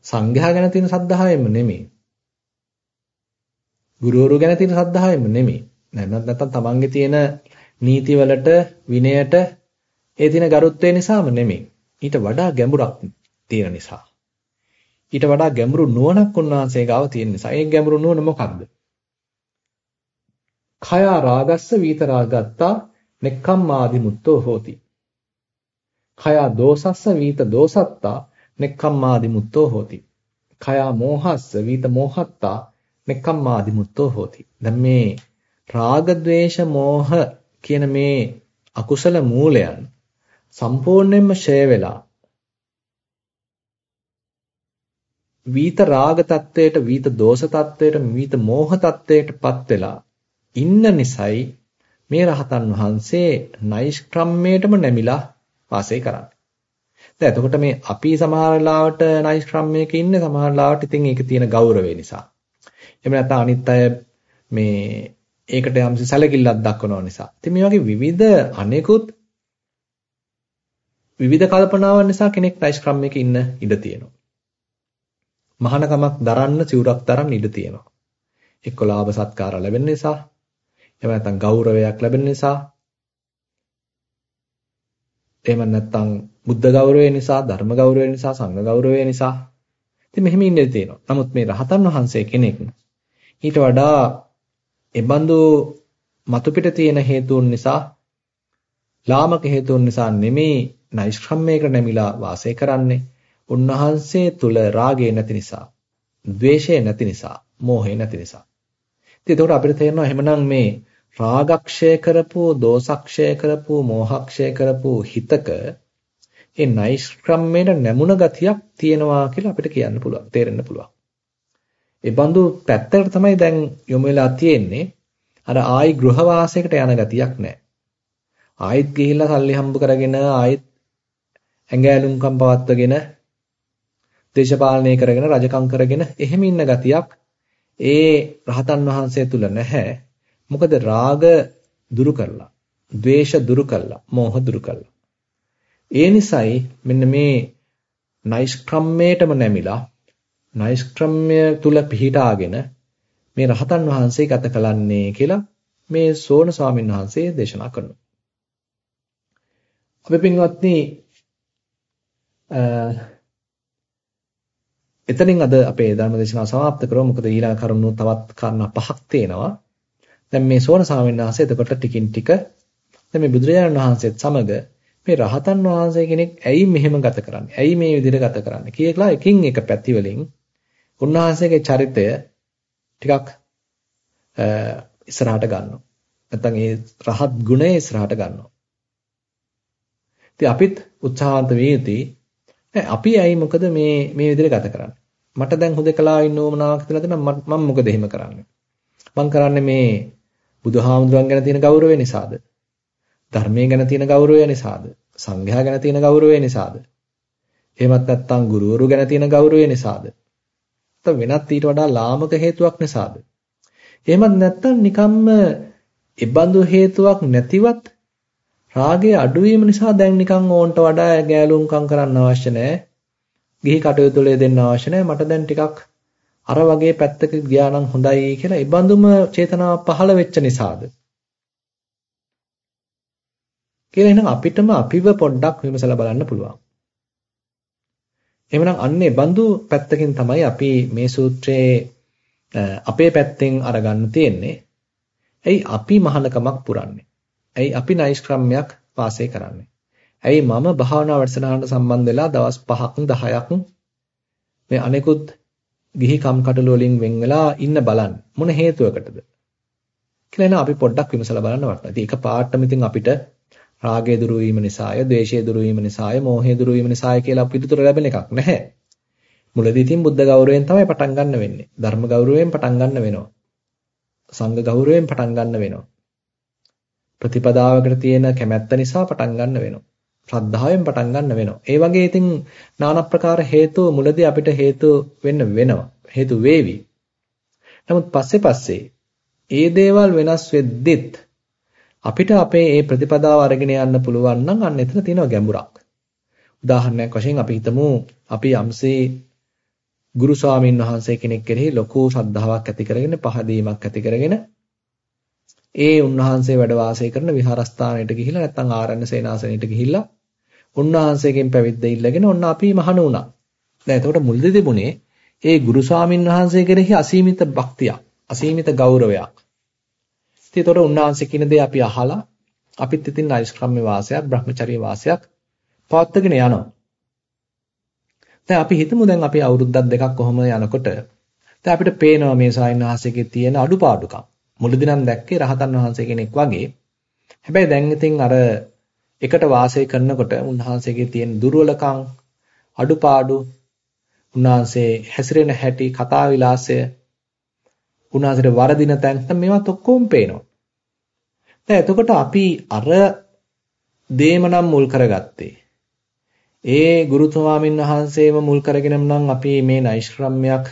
සංඝයා ගැන තියෙන ශ්‍රද්ධාවෙන්ම නෙමෙයි. ගුරුවරු ගැන තියෙන ශ්‍රද්ධාවෙන්ම නෙමෙයි. නැත්නම් නැත්නම් තමන්ගේ තියෙන නීතිවලට විනයට ඒ තියෙන ගරුත්වය නිසාම නෙමෙයි. ඊට වඩා ගැඹුරක් තියෙන නිසා. ඊට වඩා ගැඹුරු නුවණක් උන්වහන්සේ ගාව තියෙන නිසා. ඒ ගැඹුරු නුවණ මොකක්ද? කය රාගස්ස වීත රාගත්තා නෙක්ඛම්මාදි මුත්තෝ හෝති. කය දෝසස්ස වීත දෝසත්තා නෙක්ඛම්මාදි මුත්තෝ හෝති. කය මෝහස්ස වීත මෝහත්තා නෙක්ඛම්මාදි මුත්තෝ හෝති. දැන් මේ රාග ద్వේෂ මෝහ කියන මේ අකුසල මූලයන් සම්පූර්ණයෙන්ම ෂය වෙලා වීත රාග තත්වයට වීත දෝෂ තත්වයට වීත මෝහ තත්වයටපත් වෙලා ඉන්න නිසයි මේ රහතන් වහන්සේ නෛෂ්ක්‍රම්‍යයටම නැමිලා වාසය කරන්නේ. දැන් එතකොට මේ අපි සමහර වෙලාවට නෛෂ්ක්‍රම්‍යයක ඉන්නේ සමහර වෙලාවට ඉතින් ඒක තියෙන ගෞරවය නිසා. එහෙම නැත්නම් අනිත් අය මේ ඒකට යම්සි සැලකිල්ලක් දක්වනවා නිසා. ඉතින් මේ වගේ විවිධ අනෙකුත් විවිධ කල්පනාවන් නිසා කෙනෙක් නෛෂ්ක්‍රම්‍යයක ඉන්න ඉඩ තියෙනවා. මහානකමක් දරන්න සිවුරක් දරන්න ඉඩ තියෙනවා. එක්ක ලාභ සත්කාර ලැබෙන නිසා, එහෙම නැත්නම් ගෞරවයක් ලැබෙන නිසා, එහෙම නැත්නම් බුද්ධ ගෞරවය නිසා, ධර්ම ගෞරවය නිසා, සංඝ ගෞරවය නිසා ඉතින් මෙහෙම ඉන්න තියෙනවා. නමුත් මේ රහතන් වහන්සේ කෙනෙක් ඊට වඩා එබඳු මතු පිට තියෙන හේතුන් නිසා ලාමක හේතුන් නිසා නෙමේ නෛෂ්ක්‍රම්‍යයකට නැමිලා වාසය කරන්නේ උන්වහන්සේ තුල රාගය නැති නිසා, ద్వේෂය නැති නිසා, මෝහය නැති නිසා. ඉතින් ඒකට අපිට තේරෙනවා එහෙමනම් මේ රාගක්ෂය කරපු, දෝසක්ෂය කරපු, මෝහක්ෂය කරපු හිතක ඒ නෛෂ්ක්‍රම්‍යයට නැමුණ ගතියක් තියෙනවා කියලා අපිට කියන්න පුළුවන්, තේරෙන්න පුළුවන්. ඒ බඳු පැත්තකට තමයි දැන් යොමු වෙලා තියෙන්නේ. අර ආයි ගෘහවාසයකට යන ගතියක් නැහැ. ආයෙත් ගිහිල්ලා සල්ලි හම්බ කරගෙන ආයෙත් ඇඟෑලුම්කම් පවත්වගෙන දේශපාලනය කරගෙන රජකම් කරගෙන එහෙම ඉන්න ගතියක් ඒ රහතන් වහන්සේ තුල නැහැ. මොකද රාග දුරු කරලා, ద్వේෂ දුරු කරලා, මෝහ දුරු කරලා. ඒ නිසයි මෙන්න මේ නෛෂ්ක්‍රම්‍යයටම නැමිලා නෛෂ්ක්‍රම්‍ය තුල පිහිටාගෙන මේ රහතන් වහන්සේ ගත කලන්නේ කියලා මේ සෝන ස්වාමීන් වහන්සේ දේශනා කරනවා. අපි පින්වත්නි එතනින් අද අපේ ධර්ම දේශනාව સમાપ્ત කරමු. මොකද ඊළඟ කරුණු තවත් කාරණා පහක් තියෙනවා. දැන් මේ සෝන ස්වාමීන් වහන්සේ එතකොට ටිකින් ටික දැන් මේ බුදුරජාණන් වහන්සේත් සමග මේ රහතන් වහන්සේ කෙනෙක් ඇයි මෙහෙම ගත කරන්නේ? ඇයි මේ විදිහට ගත කරන්නේ? කියලා එකින් එක පැති වලින් උන්වහන්සේගේ චරිතය ටිකක් ඉස්සරහට ගන්නවා. නැත්නම් ඒ රහත් ගුණය ඉස්සරහට ගන්නවා. ඉතින් අපිත් උත්සාහන්ත විය යුතුයි. අපි ඇයි මොකද මේ මේ විදිහට ගත කරන්නේ? මට දැන් හුදකලා ඉන්න ඕමනාවක් කියලා දෙනම් මම මොකද එහෙම කරන්නේ? මං කරන්නේ මේ බුදුහාමුදුරන් ගැන තියෙන ගෞරවය නිසාද? ධර්මයේ ගැන තියෙන ගෞරවය නිසාද? සංඝයා ගැන තියෙන ගෞරවය නිසාද? එහෙමත් නැත්නම් ගුරුවරු ගැන තියෙන ගෞරවය නිසාද? නැත්නම් වෙනත් ඊට වඩා ලාමක හේතුවක් නිසාද? එහෙමත් නැත්නම් නිකම්ම ඉබඳු හේතුවක් නැතිවත් රාගයේ අඩුවීම නිසා දැන් නිකන් ඕන්ට වඩා ගෑලුම්කම් කරන්න අවශ්‍ය නැහැ. ගිහි කටයුතු වල දෙන්න අවශ්‍ය නැහැ. මට දැන් ටිකක් අර වගේ පැත්තක ගියා නම් හොඳයි කියලා ඉබඳුම චේතනාව පහළ වෙච්ච නිසාද? කියලා එහෙනම් අපිටම අපිව පොඩ්ඩක් විමසලා බලන්න පුළුවන්. එහෙමනම් අන්නේ බඳු පැත්තකින් තමයි අපි මේ සූත්‍රයේ අපේ පැත්තෙන් අරගන්න තියෙන්නේ. ඇයි අපි මහානකමක් පුරන්නේ? ඇයි අපි නයිස්ක්‍රම්‍යයක් වාසය කරන්නේ? ඇයි මම භාවනා වැඩසටහනට සම්බන්ධ වෙලා දවස් 5ක් 10ක් මේ අනෙකුත් ගිහි කම්කටොළු වලින් වෙන් වෙලා ඉන්න බලන්න මොන හේතුවකටද? කියලා එන අපි පොඩ්ඩක් විමසලා බලන්න වටනවා. ඉතින් එක පාටම ඉතින් අපිට රාගය දුරු වීම නිසාය, ද්වේෂය දුරු වීම නිසාය, මෝහය දුරු වීම නිසාය කියලා පිටුතර ලැබෙන එකක් නැහැ. මුලදී ඉතින් බුද්ධ ගෞරවයෙන් තමයි පටන් ගන්න වෙන්නේ. ධර්ම ගෞරවයෙන් පටන් ගන්න වෙනවා. සංඝ ගෞරවයෙන් පටන් ගන්න වෙනවා. ප්‍රතිපදාවකට තියෙන කැමැත්ත නිසා පටන් ගන්න වෙනවා. ශ්‍රද්ධාවෙන් පටන් ගන්න වෙනවා. ඒ වගේ ඉතින් নানা ප්‍රකාර හේතු මුලදී අපිට හේතු වෙන්න වෙනවා. හේතු වේවි. නමුත් පස්සේ පස්සේ ඒ දේවල් වෙනස් වෙද්දිත් අපිට අපේ මේ ප්‍රතිපදාව අරගෙන යන්න පුළුවන් නම් අන්න එතන තියෙන ගැඹුරක්. උදාහරණයක් වශයෙන් අපි හිතමු අපි යම්සේ ගුරු ස්වාමීන් වහන්සේ කෙනෙක් කෙරෙහි ලොකු ශ්‍රද්ධාවක් ඇති කරගෙන පහදීමක් ඇති කරගෙන ඒ උන්වහන්සේ වැඩ වාසය කරන විහාරස්ථානයට ගිහිල්ලා නැත්නම් ආරණ්‍ය සේනාසනයට ගිහිල්ලා උන්වහන්සේගෙන් පැවිද්ද ඉල්ලගෙන ඔන්න අපි මහණ වුණා. දැන් එතකොට මුල්දී තිබුණේ ඒ ගුරු ස්වාමීන් වහන්සේ කෙරෙහි අසීමිත භක්තියක්, අසීමිත ගෞරවයක්. ඉතින් ඒතකොට උන්වහන්සේ කියන දේ අපි අහලා අපිත් ඉතින් නෛෂ්ක්‍රම්‍ය වාසයක්, Brahmacharya වාසයක් පවත්වාගෙන යනවා. දැන් අපි හිතමු දැන් අපි අවුරුද්දක් දෙකක් කොහොම යනකොට දැන් අපිට පේනවා මේ සායනහාසයේ තියෙන අඩුපාඩුකම්. මුලදී නම් දැක්කේ රහතන් වහන්සේ කෙනෙක් වගේ. හැබැයි දැන් ඉතින් අර එකට වාසය කරනකොට උන්වහන්සේගේ තියෙන දුර්වලකම් අඩුපාඩු උන්වහන්සේ හැසිරෙන හැටි කතා විලාසය උන්වහන්සේට වරදින තැන් මේවත් ඔක්කොම පේනවා. දැන් එතකොට අපි අර දේම නම් මුල් කරගත්තේ. ඒ ගුරු ස්වාමීන් වහන්සේම මුල් කරගෙන නම් අපි මේ නෛෂ්ක්‍රම්‍යයක්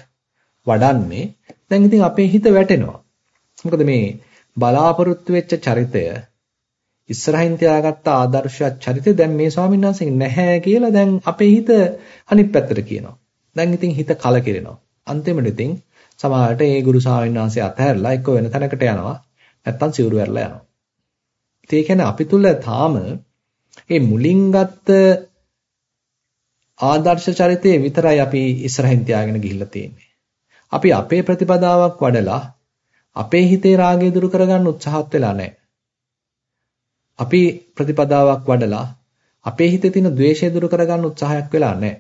වඩන්නේ. දැන් ඉතින් අපේ හිත වැටෙනවා. මොකද මේ බලාපොරොත්තු වෙච්ච චරිතය ඉස්සරහින් තියාගත්ත ආදර්ශ චරිතය දැන් මේ ස්වාමීන් වහන්සේ නැහැ කියලා දැන් අපේ හිත අනිත් පැත්තට කියනවා. දැන් ඉතින් හිත කලකිරෙනවා. අන්තිමට ඉතින් සමහරට ඒ ගුරු ස්වාමීන් වහන්සේ අතහැරලා එක්ක වෙන තැනකට යනවා නැත්තම් සිවුරු වැරලා යනවා. ඒ කියන්නේ අපි තුල තාම මේ මුලින් ගත්ත ආදර්ශ චරිතය විතරයි අපි ඉස්සරහින් තියාගෙන ගිහිල්ලා තියෙන්නේ. අපි අපේ ප්‍රතිපදාවක් වඩලා අපේ හිතේ රාගය දුරු කරගන්න උත්සාහත් වෙලා නැහැ. අපි ප්‍රතිපදාවක් වඩලා අපේ හිතේ තියෙන द्वේෂය දුරු කරගන්න උත්සාහයක් වෙලා නැහැ.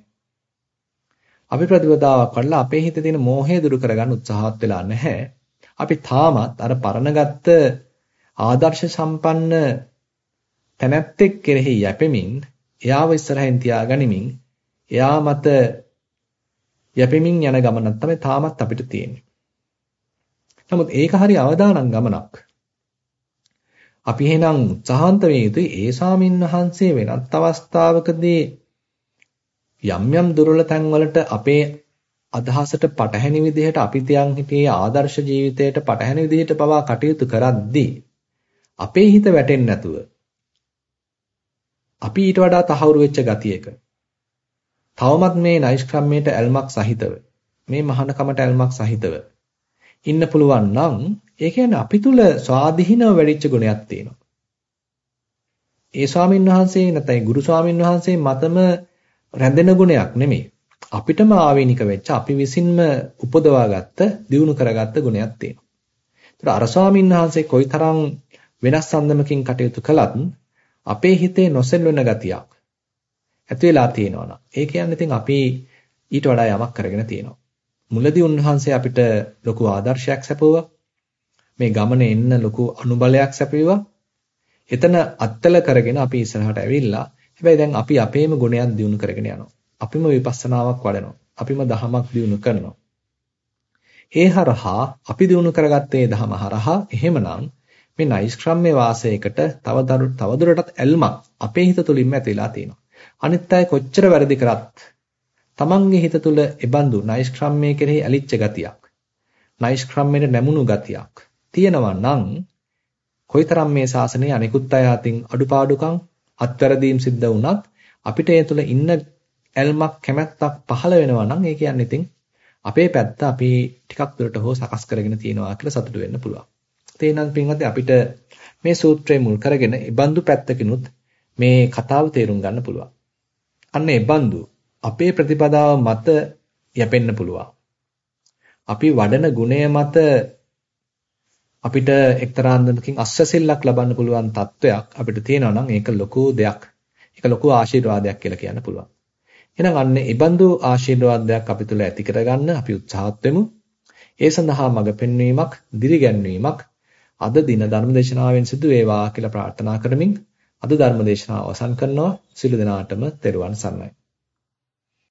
අපි ප්‍රතිපදාවක් වඩලා අපේ හිතේ තියෙන මෝහය දුරු කරගන්න උත්සාහවත් වෙලා නැහැ. අපි තාමත් අර පරණගත්ත ආදර්ශ සම්පන්න තැනැත්තෙක් කෙරෙහි යැපෙමින් එයාව ඉස්සරහින් තියාගනිමින් එයා මත යැපෙමින් යන ගමනක් තමයි තාමත් අපිට තියෙන්නේ. නමුත් ඒක හරි අවදානම් ගමනක්. අපි එහෙනම් උත්සාහන්ත වේ යුතුයි ඒ ස්වාමින් වහන්සේ වෙනත් අවස්ථාවකදී යම් යම් දුර්වල තැන්වලට අපේ අදහසට පටහැනි විදිහට අපි තියන් හිටියේ ආදර්ශ ජීවිතයට පටහැනි විදිහට පවා කටයුතු කරද්දී අපේ හිත වැටෙන්නේ නැතුව අපි ඊට වඩා තහවුරු වෙච්ච ගතියක තවමත් මේ නෛෂ්ක්‍රම්‍යයට ඇල්මක් සහිතව මේ මහානකමට ඇල්මක් සහිතව ඉන්න පුළුවන් නම් ඒ කියන්නේ අපි තුල ස්වාධීනව වැඩිච්ච ගුණයක් තියෙනවා. ඒ ස්වාමින් වහන්සේ නැත්නම් ගුරු ස්වාමින් වහන්සේ මතම රැඳෙන ගුණයක් නෙමෙයි. අපිටම ආවේනික වෙච්ච අපි විසින්ම උපදවාගත්ත දියුණු කරගත්ත ගුණයක් තියෙනවා. ඒතර අර ස්වාමීන් වහන්සේ කොයිතරම් වෙනස් අන්දමකින් කටයුතු කළත් අපේ හිතේ නොසෙල්වෙන ගතියක් ඇති වෙලා තියෙනවා ඒ කියන්නේ ඉතින් අපි ඊට වඩා යමක් කරගෙන තියෙනවා. මුලදී උන්වහන්සේ අපිට ලොකු ආදර්ශයක් සැපුවා. මේ ගමනේ එන්න ලොකු අනුබලයක් සැපෙවුවා. එතන අත්තල කරගෙන අපි ඉස්සරහට ඇවිල්ලා හැබැයි දැන් අපි අපේම ගුණයක් දිනු කරගෙන යනවා. අපිම විපස්සනාවක් වඩනවා. අපිම දහමක් දිනු කරනවා. ඒ හරහා අපි දිනු කරගත්තේ දහම හරහා එහෙමනම් මේ නෛෂ්ක්‍රම්‍ය වාසයකට තව තවදුරටත් ඇල්මක් අපේ හිත තුලින්ම ඇතිලා තියෙනවා. අනිත් අය කොච්චර වැරදි කරත් තමන්ගේ හිත තුල එබඳු නෛෂ්ක්‍රම්‍ය කෙරෙහි ඇලිච්ච ගතියක් නෛෂ්ක්‍රම්‍යයට නැමුණු ගතියක් තියෙනවා නම් කොයිතරම් මේ ශාසනයේ අනිකුත් අය අතින් අඩුපාඩුකම් අත්වැරදීම් සිද්ධ වුණත් අපිට ඒ තුළ ඉන්න ඇල්මක් කැමැත්තක් පහළ වෙනවා නම් ඒ කියන්නේ ඉතින් අපේ පැත්ත අපි ටිකක් දුරට හෝ සකස් කරගෙන තියෙනවා කියලා සතුටු වෙන්න පුළුවන්. ඒ නම් පින්වත්නි අපිට මේ සූත්‍රය මුල් කරගෙන ඉබඳු පැත්තකිනුත් මේ කතාව තේරුම් ගන්න පුළුවන්. අන්න ඉබඳු අපේ ප්‍රතිපදාව මත යැපෙන්න පුළුවන්. අපි වඩන ගුණය මත අපිට එක්තරා අන්දමකින් අස්වැසිල්ලක් ලබන්න පුළුවන් තත්වයක් අපිට තියෙනවා නම් ඒක ලොකු දෙයක්. ඒක ලොකු ආශිර්වාදයක් කියලා කියන්න පුළුවන්. එහෙනම් අන්න ඒ බඳු ආශිර්වාදයක් අපි තුල ඇති කරගන්න අපි උත්සාහත් වෙමු. ඒ සඳහා මඟ පෙන්වීමක්, දිරිගැන්වීමක් අද දින ධර්මදේශනාවෙන් සිදු වේවා කියලා ප්‍රාර්ථනා කරමින් අද ධර්මදේශනාව අවසන් කරනවා. සිළු දෙනාටම තෙරුවන් සරණයි.